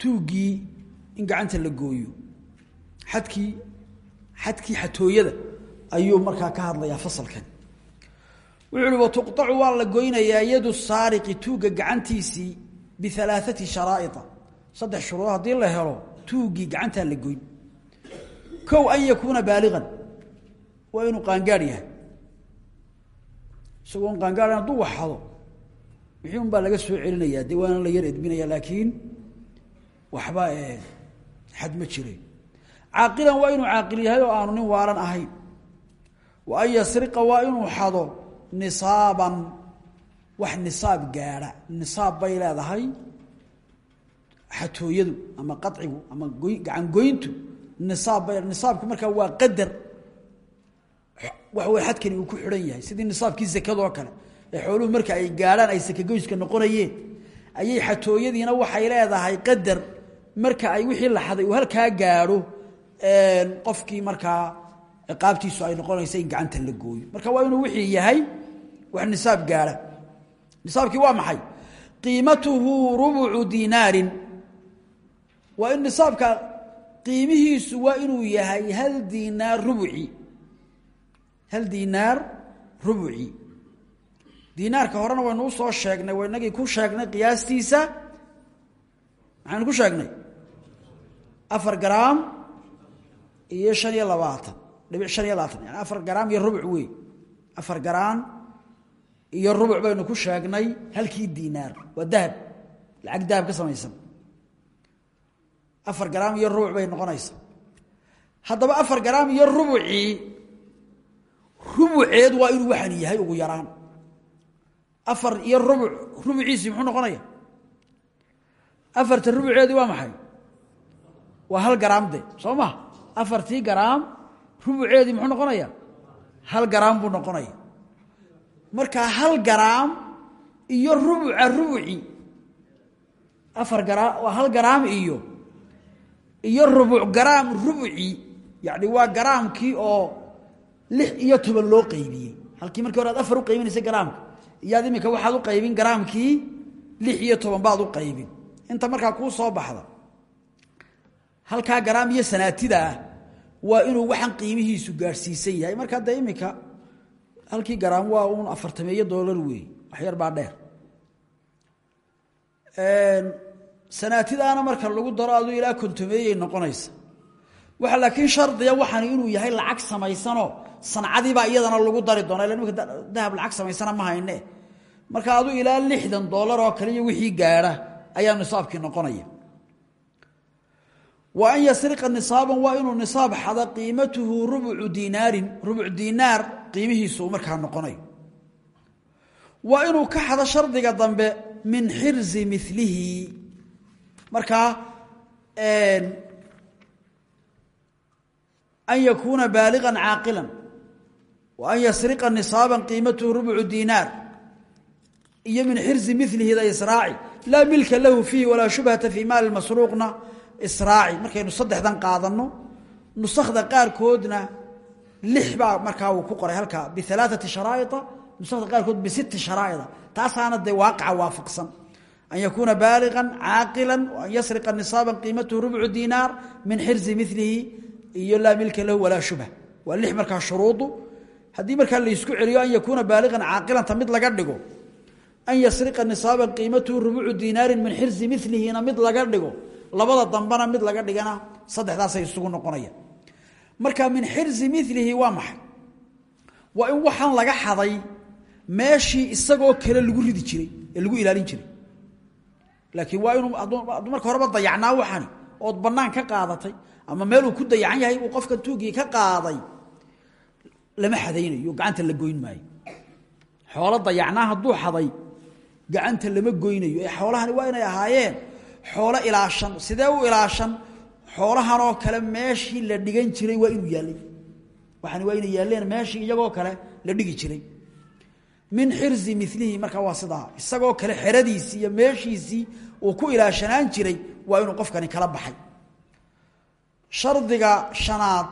tuugii in gacanta la gooyo. Xadkii xadkii xatooyada ayuu markaa ka hadlayaa fasalkan. Wuxuu uhi watuqطacu waa la goynayaa yadu saariqi tuugga gacantiisii bialaaثati sharaa'ia saddex shuruud haddii la helo tuuggii gacantaa la goyn. Kow an yakuuna baaligan. Waa inuu qaangaar yahay. Isagoo qaangaarn hadduu waxhado wixii baa laga soo celinayaa dee la yar edbinaya laakiin waxba xad ma jiray caaqilan waa inuu caaqil yahay oo aanu nin waalan ahayn. Wa an yasriqa waa inuu xado nisaaban wax nisaab gaadha nisaab bay leedahay xatooyadu ama qacigu ama goy gacangoyntu nisaab bay nisaabku markaa waa qadar. Wax way xadkani uu ku xidhan yahay sidii nisaabkii zakadoo kale ee xooluhu marka ay gaadhaan ay sakagoyska noqonayeen ayay xatooyadiina waxay leedahay qadar marka ay wixii la xaday uu halkaa gaadho qofkii markaa ciqaabtiisu ay noqonaysa in gacanta la gooyo. Marka waa inuu wixii yahay wax nisaab gaadha. Nisaabkii waa maxay? Qiimatuhu rubucu dinaarin. Waa in nisaabka qiimihiisu waa inuu yahay hal dinaar rubuci. Hal dinaar rubuci dinaarka horena waynu u soo sheegnay waynagii ku sheegnay qiyaastiisa. Maxaynu ku sheegnay? Afar garaam iyo shan iyo labaatan. Dhibic shan iyo labaatan yani afar garaam iyo rubuc wey afar garaam iyo rubuc baynu ku sheegnay halkii dinaar. Waa dahab. Lacag dahab ka samaysan. Afar garaam iyo rubuc bay noqonaysaa. Haddaba afar garaam iyo rubucii rubuceed waa inuu waxan yahay ugu yaraan afar iyo rubuc rubuciisii muxuu noqonaya? Afarta rubuceedii waa maxay? Waa hal garaam de soo ma? Afartii garaam rubuceedii muxuu noqonaya? Hal garaam buu noqonaya. Markaa hal garaam iyo rubuca rubuci afar garaam waa hal garaam iyo iyo rubuc garaam rubuci yacni waa garaamkii oo lix iyo toban loo qaybiyey. Halkii markii hore aad afar u qaybinaysa garaamka iyaad iminka waxaad u qaybin garaamkii lix iyo toban baad u qaybin. Inta markaa kuu soo baxda. Halkaa garaam iyo sanaatida ah waa inuu waxaan qiimihiisu gaadhsiisan yahay. Markaa dee iminka halkii garaam waa uun afartameeyo doolar weey. Waxyar baa dheer. Sanaatidaana marka lagu daro aduu ilaa kontomeeyay noqonaysa waxa laakiin shardiya waxaan inuu yahay lacag samaysanoo sancadiibaa iyadana lagu dari doona ila nimka dahab lacag samaysana ma hayne. Marka aduu ilaa lixdan doolar oo kale iyo wixii gaadha ayaa nisaabkii noqonaya. Wa an yasriqa nisaaban waa inuu nisaab xada qiimatuhu rubucu dinaarin. Rubuc dinaar qiimihiisu markaa noqonayo waa inuu ka xado shardiga dambe min xirzi milihi markaa an yakuuna baaliga caaqila wa an yasriqa nisaaba qiimatuhu rubucu dinaar. Iyo min xirzi milihida israaci. Laa milka lahu fiihi walaa shubhata fii maali masruuqna israaci. Markaynu saddexdan qaadano nusakda qaarkoodna lix baa markaa uu ku qoray halkaa. Bialaaثati sharaaia nusakda qaarkood bisitti sharaa'ida. Taasaana dee waaqaca waafaqsan. An yakuuna baaligan caaqila an yasriqa nisaaba qiimatuhu rubcu dinaar min xirzi milihi iyo laa milka lahu walaa shubha. Waa lix markaa shuruudu. Haddii markaa laysku celiyo an yakuuna baaligan caaqilanta mid laga dhigo an yasriqa nisaaba qiimatuhu rubucu dinaarin min xirzi milihina mid laga dhigo labada dambana mid laga dhigana saddexdaasay isugu noqonaya. Marka min xirzi milihi waa maxay? Waa in waxaan laga xaday meeshii isagoo kale lagu ridi jiray lagu ilaalin jiray. Laakiin waa inuu marka horeba dayacnaa waxani ood bannaan ka qaadatay ama meeluu ku dayacan yahay uu qofkan tuugii ka qaaday lama xadaynayo gacanta la goyn maayo. Xoolo dayacnaa hadduu xaday gacanta lama goynayo. Ee xoolahani waa inay ahaayeen xoolo ilaashan. Sidee u ilaashan? Xoolahanoo kale meeshii la dhigan jiray waa inuu yaallay waxani waa inay yaalleen meeshii iyagoo kale la dhigi jiray. Min xirzi milihi markaa waa sidaa. Isagoo kale xeradiisii iyo meeshiisii uu ku ilaashanaan jiray waa inuu qofkani kala baxay shardiga shanaad.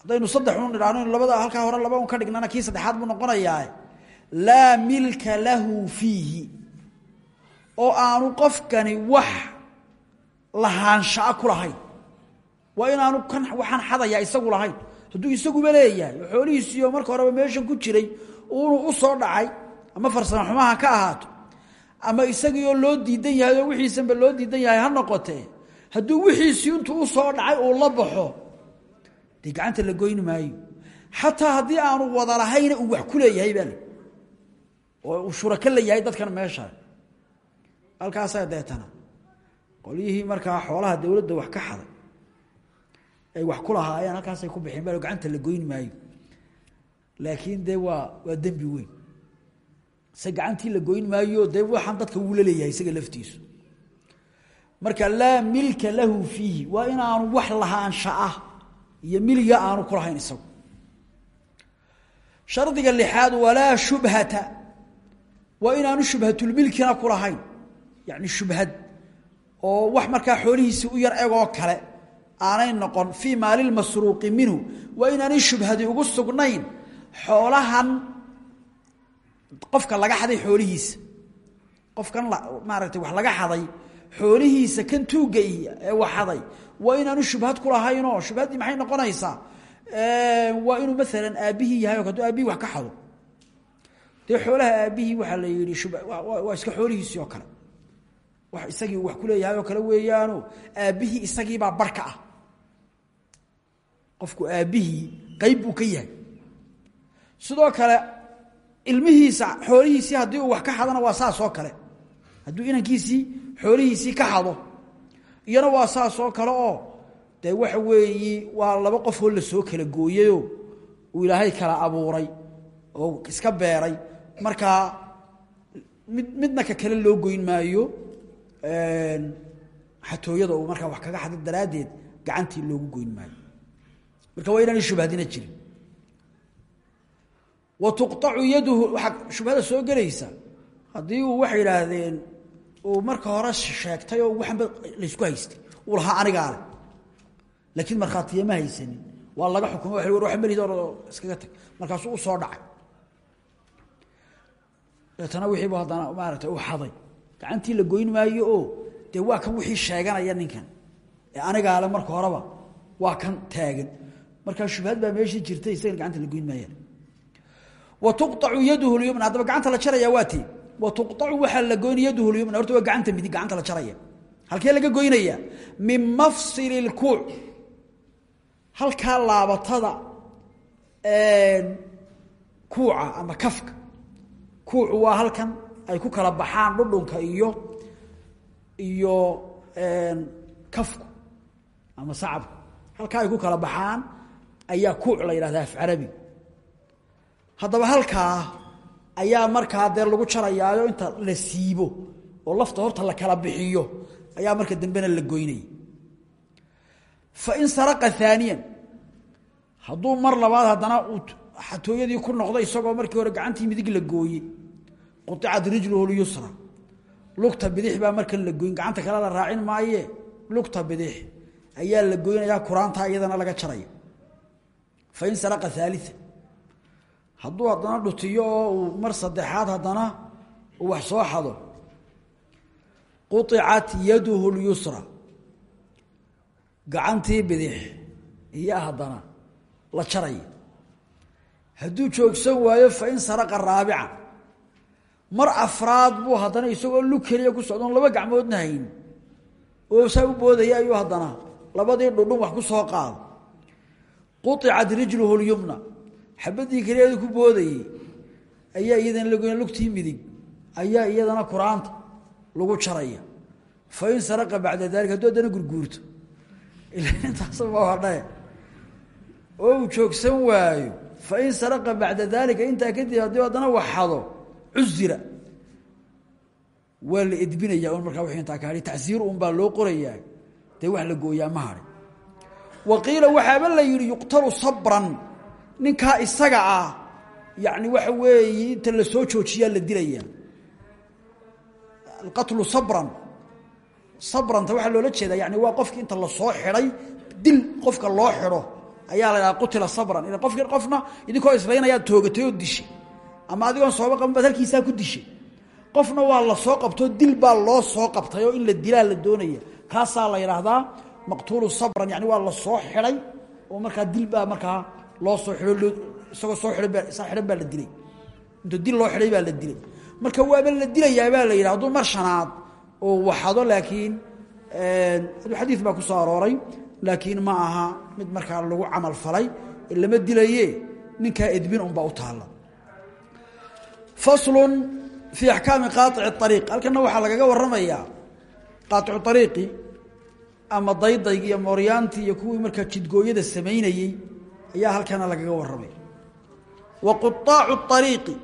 Haddaynu saddex un idhaahno inu labada halkaa hore laba un ka dhignana kii saddexaad buu noqonayaa laa milka lahu fiihi. Oo aanu qofkani wax lahaanshaa ku lahayn. Waa inaanu kan waxaan xadayaa isagu lahayn. Hadduu isaguba leeyahay oo xoolihiisiioo marka horeba meeshan ku jiray uunu u soo dhacay ama farsamo xumaha ka ahaato ama isagiioo loo diidan yahay oo wixiisanba loo diidan yahay ha noqotee hadduu wixiisii intuu soo dhacay uu la baxo dee la goyni maayo. Xataa haddii aanu wada lahayna uu wax ku leeyahay baa oo uu la yahay dadkan meesha. Halkaasaa deetana qolyihii markaa xoolaha dowladda wax ka xaday ay wax ku lahaayeen halkaasay ku bixeen ba gacanta la goyni maayo. Laakiin dee waa waa dembi weyn. Se la goyn maayo dee waxaan dadka wuu isaga laftiisu marka laa milka lahu fiihi waa inaanu wax lahaansha ah iyo miliga aanu ku lahayn isagu. Shardiga lixaad walaa shubhata waa inaanu shubhatulmilkina ku lahayn. Yani shubhad oo wax markaa xoolihiisii u yar egoo kale aanay noqon fii maalilmasruuqi minhu. Waa inaanay shubhadi ugu sugnayn xoolahan qofka laga xaday xoolihiisa. Qofkan maaragtay wax laga xaday xoolihiisa kan tuugga iyo ee wax xaday waa inaanu shubhad ku lahaynoo shubhaddii maxay noqonaysaa? Waa inuu maalan aabbihii yahay o hadduu aabihii wax ka xado. Dee xoolaha aabbihii waxaa la shub waa iska xoolihiisii oo kale. Wax isagii wax ku leeyahay oo kale weeyaano aabbihii isagiibaa barka ah. Qofku aabbihii buu ka yahay. Sidoo kale ilmihiisa xoolihiisii haddii uu wax ka xadana waa saas oo kale hadduu inankiisii xoolihiisii ka xado. Iyana waa saas oo kale oo dee waxa weeyi waa laba qofoo la soo kala gooyayoo uu ilaahay kala abuuray oo iska beeray. Markaa mid midna ka kale loo goyn maayo xatooyada uu markaa wax kaga xada daraaddeed gacantii loogu goyn maayo. Marka waa inaanay shubhadina jirin. Wa tuqacu yaduhu waxaa soo gelaysa. Haddii uu waxay idhaahdeen uu marka hore sheegtay oo waxanba laysku haystay. Uu lahaa anigaa le laakiin markhaatiya ma haysanin waa laga xukumo wa war waa melid or iskaga tag. Markaasuu u soo dhacay. Deetana wixiibu haddana maaragtay u xaday. Gacantii la goyn maayo oo dee waa kan wixii sheeganaya ninkan. Ee anigaale marka horeba waa kan taagan. Markaa shubhad baa meeshii jirtay isagana gacanta la goyn maayaan wa tuqacu yaduhu lyumna haddaba gacanta la jaraya waa wa tuqacu waxaa la goyn yaduhu lyumna horta waa gacanta midig gacanta la jaraya. Halkee laga goynaya min mafsili lkuuc halkaa laabatada kuuca ama kafka. Kuucu waa halkan ay ku kala baxaan dhudhunka iyo iyo kafku ama sacabku. Halkaa ay ku kala baxaan ayaa kuuc la yidhahda af carabi. Haddaba halkaa ayaa markaa dee lagu jarayaayo inta la siibo oo lafta horta la kala bixiyo ayaa marka dambena la goynaya fain saraqa aaniyan hadduu mar labaad haddana xatooyadii ku noqdo isagoo markii hore gacantii midig la gooye quطicat rijluhu lyusra lugta bidix baa markan la goyn gacanta kale la raacin maaye lugta bidix ayaa la goynayaa kuraantaa iyadana laga jaraya fain saraqa aalia hadduu haddana dhutiyo oo uu mar saddexaad haddana uu wax soo xado quطicat yaduhu lyusra gacantii bidix iyo haddana la jaraya hadduu joogsan waayo fain saraqa raabica mar afraad buu haddana isagoo keliya ku socdoon laba gacmoodna hayn oo saa u boodaya ayuu haddana labadii dhudhun wax ku soo qaado. Quطicat rijluhu lyumna xabadii keliyaeda ku boodayey ayaa iyadana lagoyn lugtii midig ayaa iyadana qur'aanta lagu jaraya. Fain saraqa bacda dalik hadduu haddana gurguurto. Intaasba hadhae oo joogsan waayo fain saraqa bacda dalika intaa kadib haddii haddana waxado cuzira waa la edbinaya un markaa ka hadhi tacsiir un baa loo qorayaa. Dee wax la gooyaa ma hadhi wa qiila waxaaba la yidhi yuqtalu sabran ninkaa isaga ah yacni waxa weeye inta la soo joojiyaa la dilayaa alqatlu sabran. Sabranta waxaa loola jeedaa yani waa qofki inta la soo xidhay dil qofka loo xidho ayaa la dhaha qutila sabran. Ila qofki qofna idinkoo islaynayaa toogatay oo dishay ama adigoon sooba qaban baad halkiisaa ku dishay qofna waa la soo qabtoo dil baa loo soo qabtay oo in la dilaa la doonaya. Kaasaa la yidhaahdaa maqtuulu sabran yani waa la soo xidhay oo markaa dil baa markaa loo soo loo isagoo soo xidhan baa la dilay. Intuu dil loo xidhay baa la dilay. Marka waaba la dilayaa baa la yidhah hadduu mar shanaad oo waxado laakiin xadiid baa ku soo arooray laakiin ma aha mid markaa lagu camal falay lama dilaye ninkaa edbin unbaa u taalla. Faslun fii axkaami qaaici ariiq halkana waxaa lagaga waramayaa qaaicu ariiqi ama daydaygi iyo mooryaantii iyo kuwii markaa jidgooyada samaynayey ayaa halkana lagaga waramaya wa quaacu ariiqi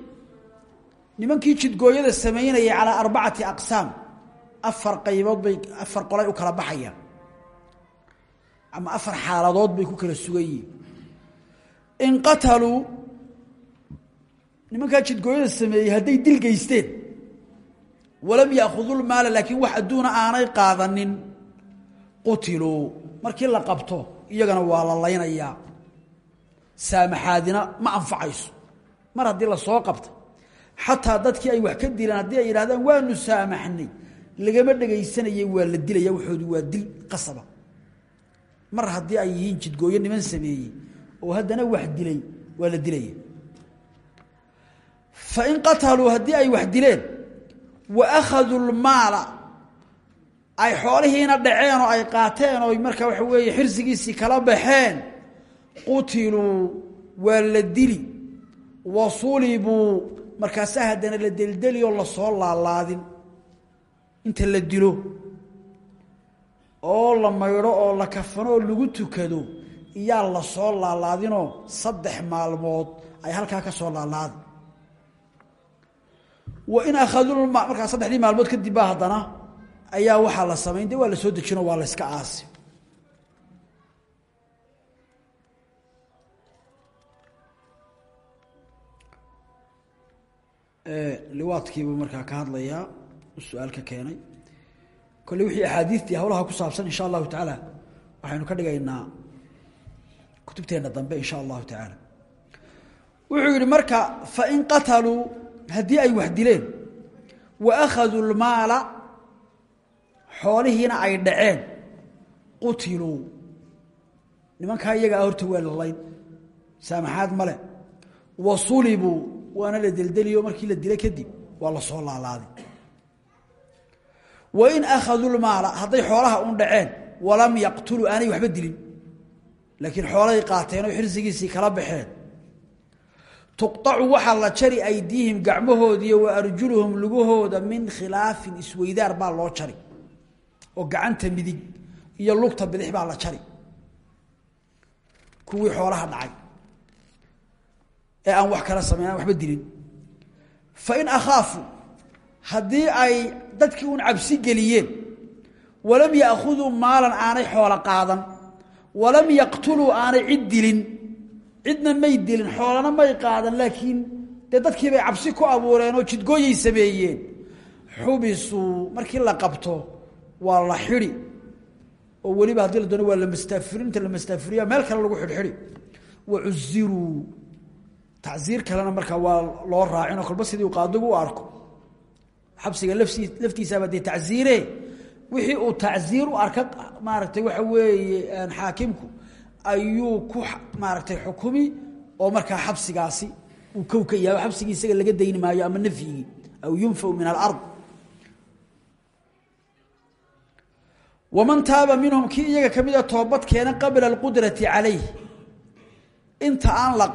nimankii jidgooyada samaynayay calaa arbacati aqsaam afar qaybood bay afar qolay u kala baxayaan. Ama afar xaaladood bay ku kala sugan yihiin. In qataluu nimankaa jidgooyada sameeyey hadday dil geysteen walam yaakhuduu lmaala laakiin wax adduuna aanay qaadanin qutiluu markii la qabto iyagana waa la laynayaa saamaxaadina ma anfacayso. Mar haddii la soo qabta xataa dadkii ay wax ka dilaan haddii ay yidhahdaan waanu saamaxnay. Lagama dhegaysanayay waa la dilaya waxoodu waa dil qasaba. Mar haddii ay yihiin jidgooyo niman sameeyey oo haddana wax dilay waa la dilaya fain qataluu haddii ay wax dileen wa akhaduu lmaala ay xoolihiina dhaceen oo ay qaateen oo markaa waxa weeye xirsigiisii kala baxeen qutiluu waa la dili wa sulibuu markaasaa haddana la deldeli oo la soo laalaadin. Inta la dilo oo la maydho oo la kafano oo lagu tukado iyaa la soo laalaadinoo saddex maalmood ay halkaa ka soo laalaadi wa in akhadulma markaa saddexdii maalmood kadib baa haddana ayaa waxaa la samayn de waa la soo dejinoo waa la iska aasi liwaadkiibuu markaa ka hadlayaa su'aal ka keenay. Kolle wixii axaadiistii hawlaha ku saabsan insha allahu tacaala waxaynu ka dhigaynaa kutubteenna dambe insha allahu tacaala. Wuxuu yihi marka fain qataluu haddii ay wax dileen wa akhaduu lmaala xoolihiina ay dhaceen qutiluu. Nimankaa iyagaa horta waa lalayn saamaxaad male wa sulibuu waana la deldeliyo markii la dila kadib waa la soo laalaaday. Wa in akhaduu lmaala hadday xoolaha un dhaceen walam yaqtuluu aanay waxba dilin. Laakiin xoolahay qaateen oo xirsigiisii kala baxeen. Tuqacu waxaa la jari aydiihim gacmahoodiiyo wa arjuluhum lugahooda min khilaafin isweydaar baa loo jari. Oo gacanta midig iyo lugta bidix baa la jari. Kuwii xoolaha dhacay ee aan wax kala samayn aan waxba dilin. Fain akhaafu haddii ay dadkii un cabsi geliyeen walam yaakhuduu maalan aanay xoolo qaadan walam yaqtuluu aanay cid cidna may dilin xoolana may qaadan laakiin dee dadkii bay cabsi ku abuureen oo jidgooyay sameeyeen. Xubisuu markii la qabto waa la xidhi. Oo weliba haddii la doono waa la mastaafiri inta la mastaafiriya meel kale lagu xidhxidhi. Wa cuziruu tacsiir kalena markaa waa loo raacinoo kolba sidii u qaadigu arko. Xabsiga lafsii laftiisaaba dee tacsiire wixii uu tacsiir u arka maaragtay waxa weeye xaakimku ayuu ku maaragtay xukumi oo markaa xabsigaasi uu ka yahay isaga laga dayni ama nafyigii aw yunfau min alard. Waman taaba minhum kii iyaga ka mida toobad keena qabla alqudrati calayh inta aan la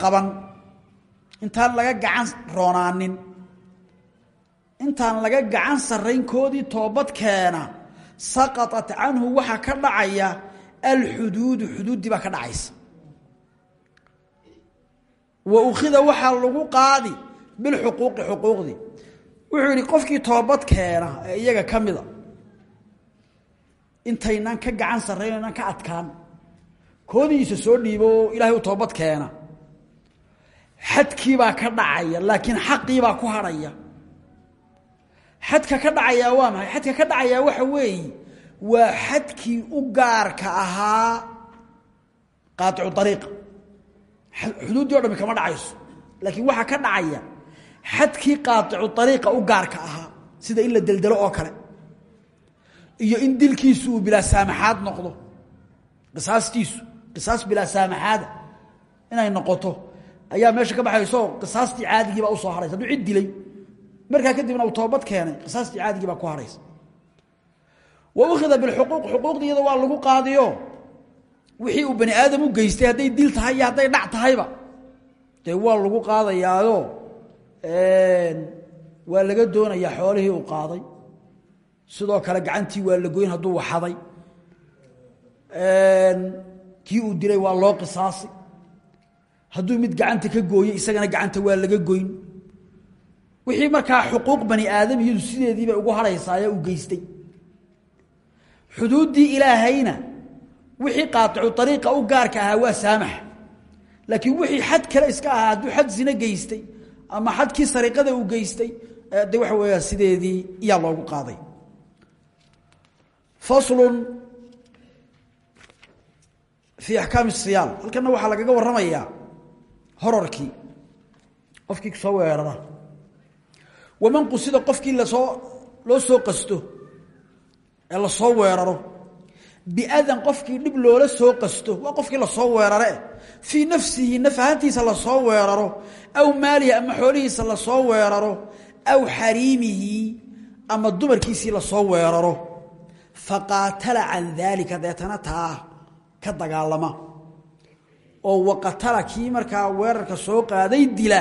intaan laga gacan roonaanin. Intaan laga gacan sarraynkoodii toobad keena saqaطat canhu waxaa ka dhacaya alxuduudu xuduuddii baa ka dhacaysa. Wa ukhida waxaa lagu qaadi bilxuquuqi xuquuqdii wuxuu yidhi qofkii toobad keena ee iyaga ka mida intaynaan ka gacan sarrayn ka adkaan. Koodiisa soo dhiibo ilaahay toobad keena xadkiibaa ka dhacaya laakiin xaqiibaa ku hadhaya xadka ka dhacayaa waa maxay? Xadka ka dhacayaa waxa weeye waa xadkii u gaarka ahaa qaaicu ariiqa xuduuddii o dhami kama dhacayso laakiin waxaa ka dhacaya xadkii qaaicu ariiqa u gaarka ahaa sida in la deldelo oo kale iyo in dilkiisu uu bilaa saamaxaad noqdo qisaastiisu qisaas bilaa saamaxaada inay noqoto ayaa meesha ka baxayso qisaastii caadigiibaa u soo haraysa. Hadduu cid dilay markaa kadibna uu toobad keenay qisaastii caadigii baa ku haraysa. Wa ukhida bilxuquuq xuquuqdii iyada waa lagu qaadiyo. Wixii uu bani aadam u geystay hadday dil tahay iyo hadday dhac tahayba dee waa lagu qaadayaayo waa laga doonayaa xoolihii uu qaaday. Sidoo kale gacantii waa la goyn hadduu waxaday. Kii uu dilay waa loo qisaasi hadduu mid gacanta ka gooyey isagana gacanta waa laga goyn. Wixii markaa xuquuq bani aadam iyadu sideediibay ugu harhaysaaye uu geystay. Xuduuddii ilaahayna wixii qaaicu ariiqa u gaarka ahaa waa saamax. Laakiin wixii xad kale iska ahaa hadduu xad zine geystay ama xadkii sariiqada uu geystay de waxa weeya sideedii iyaa loogu qaaday. Faslun fii axkaami siyaal. Halkana waxaa lagaga warramayaa horarkii qofkii soo weerara waman qusida qofkii la soo loo soo qasto ee la soo weeraro. Biadan qofkii dhib loola soo qasto waa qofkii la soo weerare. Fii nafsihi naf ahaantiisa la soo weeraro. Aw maalihi ama xoolihiisa la soo weeraro. Aw xariimihi ama dumarkiisii la soo weeraro. Faqaatala can daalika deetana taa ka dagaalama oo waqatala kii markaa weerarka soo qaaday dila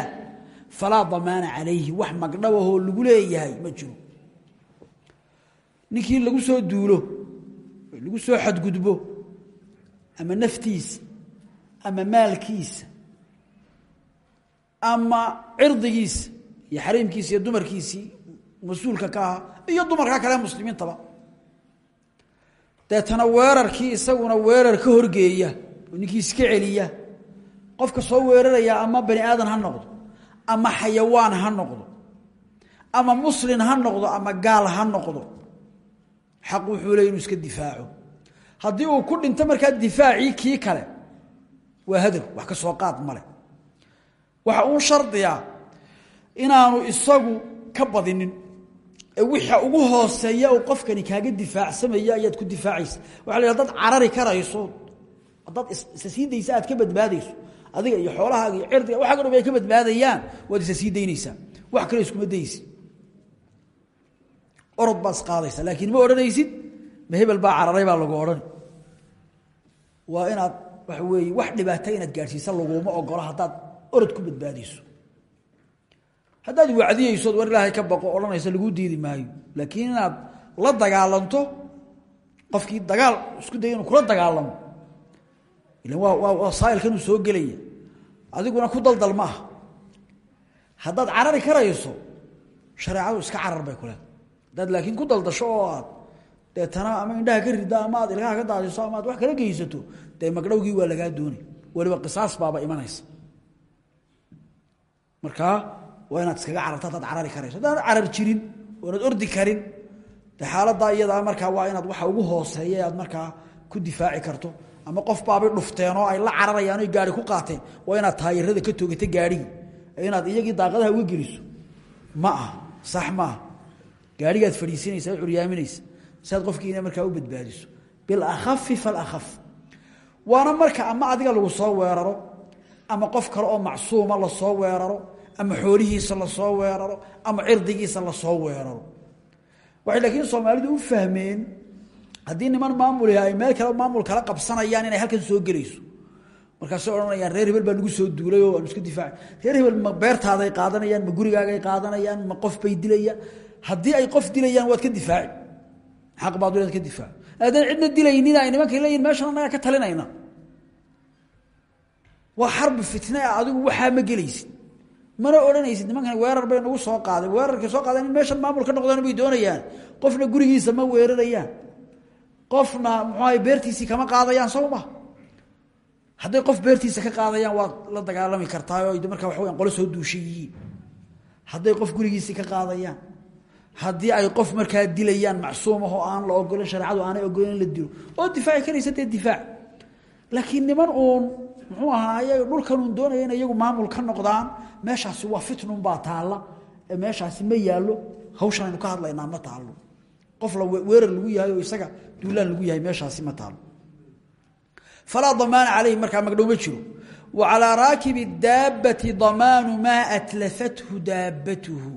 falaa damaana calayhi wax magdhawahoo lagu leeyahay ma jiro. Ninkii lagu soo duulo lagu soo xadgudbo ama naftiisa ama maalkiisa ama cirdigiisa iyo xariimkiisa iyo dumarkiisii mas'uulka ka ahaa iyo dumarka kale muslimiintaba. Deetana weerarkii isaguna weerar ka horgeeya ninkii iska celiya qofka soo weeraraya ama bani aadan ha noqdo ama xayawaan ha noqdo ama muslin ha noqdo ama gaal ha noqdo xaq wuxuu leey iska difaaco. Haddii uu ku dhinto markaa difaacii kii kale waa hadar wax ka soo qaad male waxa uu shardiyaa inaanu isagu ka badinin ee wixa ugu hooseeya uu qofkani kaaga difaacsamaya ayaad ku difaacaysa waxa la hadaad carari karayso haddaad isa sii daysa aad ka badbaadayso. Adiga iyo xoolahaaga iyo cirdiga waxaaga dhan ay ka badbaadayaan. Waad isa sii daynaysaa wax kale iskuma daysi orod baad isqaadaysa laakiin ma odhanaysid? Ma baa cararay baa lagu odhan. Waa inaad waxa weeye wax dhibaata inaad gaadhsiisa laguma ogolo haddaad orod ku badbaadayso. Haddaad wacdiyeysood war ilaahay ka baqo odhanaysa lagu diidi maayo. Laakiin inaad la dagaalanto qofkii dagaal isku daya inuu kula dagaalamo saailkanuu soo gelaya. Adiguna ku daldal ma aha. Haddaad karayso shareecadu iska carar bay ku leedahay. Haddaad laakiin ku daldasho oo aad ama indhaha ka rida ama aad ilkaha ka daadiso ama aad wax kala geysato dee magdhowgii waa lagaa doonay. Weliba qisaas baaba imanaysa. Markaa waa inaad iskaga cararto hadaad carari karayso. Haddaan carar jirin oonaad ordi karin de xaaladaa iyadaa markaa waa inaad waxa ugu hooseeya aad markaa ku difaaci karto ama qof baabay dhufteen oo ay la cararayaan o gaari ku qaateen waa inaad taayirada ka toogata gaarhigii inaad iyagii daaqadaha uga geliso. Ma aha. Sax maaha gaarigaad fadhiisinaysa curyaaminaysa si qofkiina markaa u badbaadiso. Bilakhafi falahaf waana marka ama adiga lagu soo weeraro ama qof kale oo macsuuma la soo weeraro ama xoolihiisa la soo weeraro ama cirdigiisa la soo weeraro. Waxay laakiin soomaalidu u fahmeen haddii niman maamuli ay meel kale maamul kala qabsanayaan inay halkan soo gelayso. Markaasay odhanayaan reer hebel baa nagu soo duulay oo aan iska difaaci reer hebel ma beertaaday qaadanayaan ma gurigaagay qaadanayaan ma qof bay dilayaan. Haddii ay qof dilayaan waad ka difaaci. Xaq baad inaad ka difaaci. Haddaan cidna dilaynin ay nimankay leeyihiin meeshan annagaa ka talinayna. Waa xarbi fitne ah adigu waxaa ma gelaysid. Mana odhanaysid nimankan weerar bay nagu soo qaaday. Weerarkay soo qaadeen meeshan maamul ka bay doonayaan. Qofna gurigiisa ma weerarayaan qofna muxuaha beertiisii kama qaadayaan sow ma. Hadday qof beertiisa ka qaadayaan waad la dagaalami kartaa markaa weyan qolo soo duushay yihiin qof gurigiisii ka qaadayaan haddii ay qof markaa dilayaan macsuumah oo aan la ogolin shareecadu aanay ogolin in la dilo oo difaaci karaysa dee difaac. Laakiin niman uun muxuu ahaaye dhulkan uun doonaya in iyagu maamul ka noqdaan meeshaasi waa fitnun baa taalla ee meeshaasi ma yaallo hawshan aynu ka hadlaynaa ma taallo qof la weerar lagu yahay oo isaga duulaan lagu yahay meeshaasi ma taallo falaa damaana calayhi markaa magdhow ma jiro. Wa calaa raakibi daabbati damaanu maa atlafathu daabbatuhu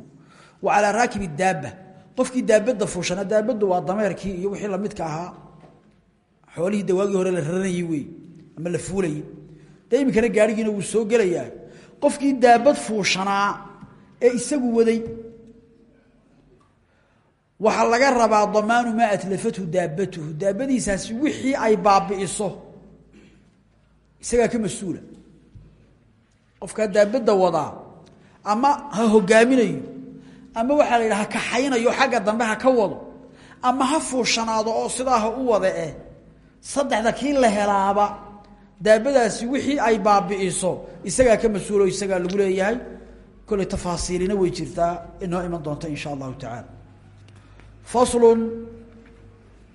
wa calaa raakibi daabba qofkii daabadda fuushana daabaddu waa dameerkii iyo wixii lamidka ahaa. Xoolihii dawaagii hore la raranayey wey ama la fuulayey dee iminkana gaarigiina wuu soo gelayaa. Qofkii daabad fuushanaa ee isagu waday waxaa laga rabaa damaanu maa atlafathu daabatuhu. Daabadiisaasi wixii ay baabi'iso. Isagaa ka mas'uula. Qofkaa daabadda wadaa ama ha hogaaminayo ama waxaa la yidhaha ha kaxaynayo xagga dambe ha ka wado ama ha fuushanaado oo sidaa ha u wada eh saddexda kii la helaaba daabadaasi wixii ay baabi'iso isagaa ka mas'uulo isagaa lagu leeyahay. Kolley tafaasiilina way jirtaa. Inoo iman doonta in sha allahu tacaala faslu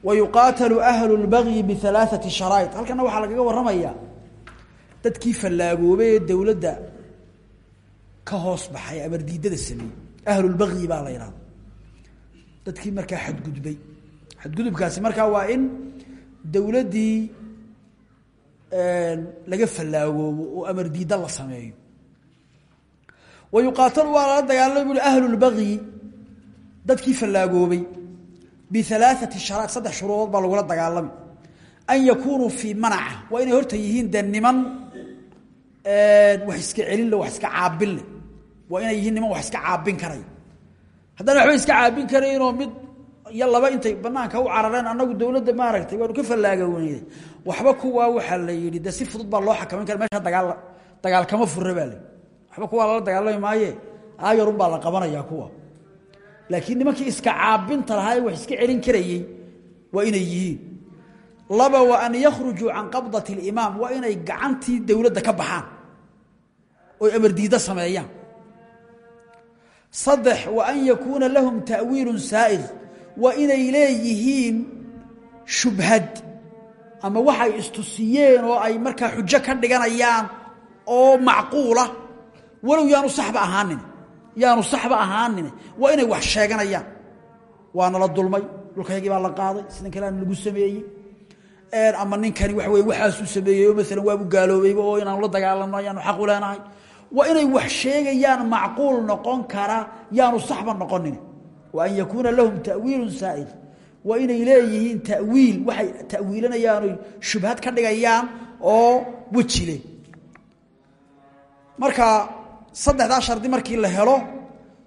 wayuqaatalu ahlu lbagyi bialaaثati sharaa'id halkana waxaa lagaga warramayaa dadkii fallaagoobay ee dowladda ka hoos baxay amardiidada sameeyey ahlulbagyi baa la yidhahda dadkii markaa xadgudbay xadgudubkaasi markaa waa in dowladdii laga fallaagoobo oo amar diidda la sameeyo. Wa yuqaatalu waa lala dagaalamay bui ahlulbagyi dadkii fallaagoobay bialaaثati sharaa'id saddex shuruudood baa lagula dagaalami an yakunuu fii manaca waa inay horta yihiin dee niman wax iska celinle wax iska caabinle waa inay yihiin niman wax iska caabin karay haddana waxba iska caabin karaynoo mid iyo laba intay banaanka u carareen anagu dowladda maaragtay waanu ka fallaagawnay waxba kuwaa waxaa la yidhi de si fudud baa loo xakamayn kara meesha dagaal dagaal kama furre baa la waxba kuwaa lala dagaalami maaye laakiin nimankii iska caabinta lahaa ee wax iska celin karayey waa inay yihiin. Laba wa an yakhrujuu can qabdati اlimaam waa inay gacantii dowladda ka baxaan oy diiddo sameeyaan. Saddex wa an yakuuna lahum ta'wiilu saa'ir waa inay leeyihiin shubhad ama waxay istusiyeen oo ay markaa xujo ka dhiganayaan oo macquula walow yaanu saxba ahaanin yaanu saxba ahaanin waa inay wax sheeganayaan. Waana la dulmay dhulkaygii baa la qaaday sidan kaleana lagu sameeyey. Ama ninkani waxa weye waxaasuu sameeyey oo maalan waabu gaaloobayba oo inaanu la dagaalamno ayaanu xaq u leenahay. Waa inay wax sheegayaan macquul noqon kara yaanu saxba noqonin wa an yakuuna lahum ta'wiilu saa'ir waa inay leeyihiin tawiil waxay tawiilanayaan shubhad ka dhigayaan oo wejile marka saddexdaa shardi markii la helo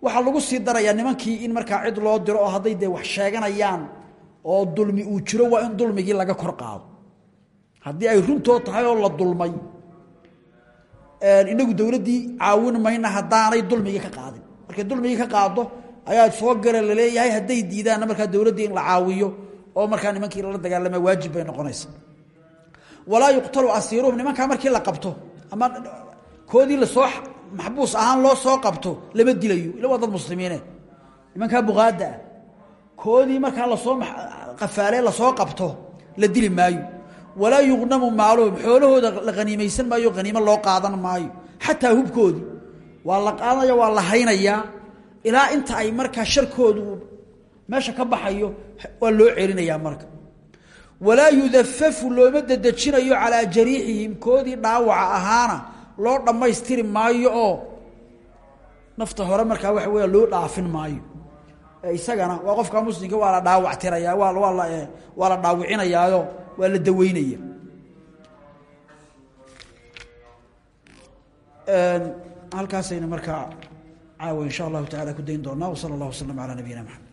waxaa lagu sii darayaa nimankii in markaa cid loo diro oo hadday dee wax sheeganayaan oo dulmi uu jiro waa in dulmigii laga kor qaado. Haddii ay runtoo tahay oo la dulmay inagu dowladdii caawin mayna haddaanay dulmigii ka qaadin. Markay dulmigii ka qaado ayaa soo gara la leeyahay hadday diidaanna markaa dowladdii in la caawiyo oo markaa nimankii lala dagaalama waajib bay noqonaysa. Walaa yuqtalu asiiruhum nimankaa markii la qabto ama koodii la soo maxbuus ahaan loo soo qabto lama dilayo. Ila waa dad muslimiine. Nimankaa buqaadda ah koodii markaa la soo qafaalee la soo qabto la dili maayo. Walaa yuqnamu maaluhum xoolahooda la haniimaysan maayo haniimo loo qaadan maayo. Xataa hubkoodii. Waa la qaadanaya waa la haynayaa ilaa inta ay markaa sharkoodu meesha ka baxayo waa loo celinayaa marka. Walaa yudafafu looma dedejinayo calaa jariixihim koodii dhaawaca ahaana loo dhammaystiri maayo oo nafta hore markaa waxa weya loo dhaafin maayo. Isagana waa qofka muslimka waa la dhaawac tiraya waa waa la waa la dhaawicinayaayo waa la daweynaya. Halkaasayna markaa caawa in sha allahu tacala ku dayn doonaa wsala allah waslama calaa nabiyina maxamed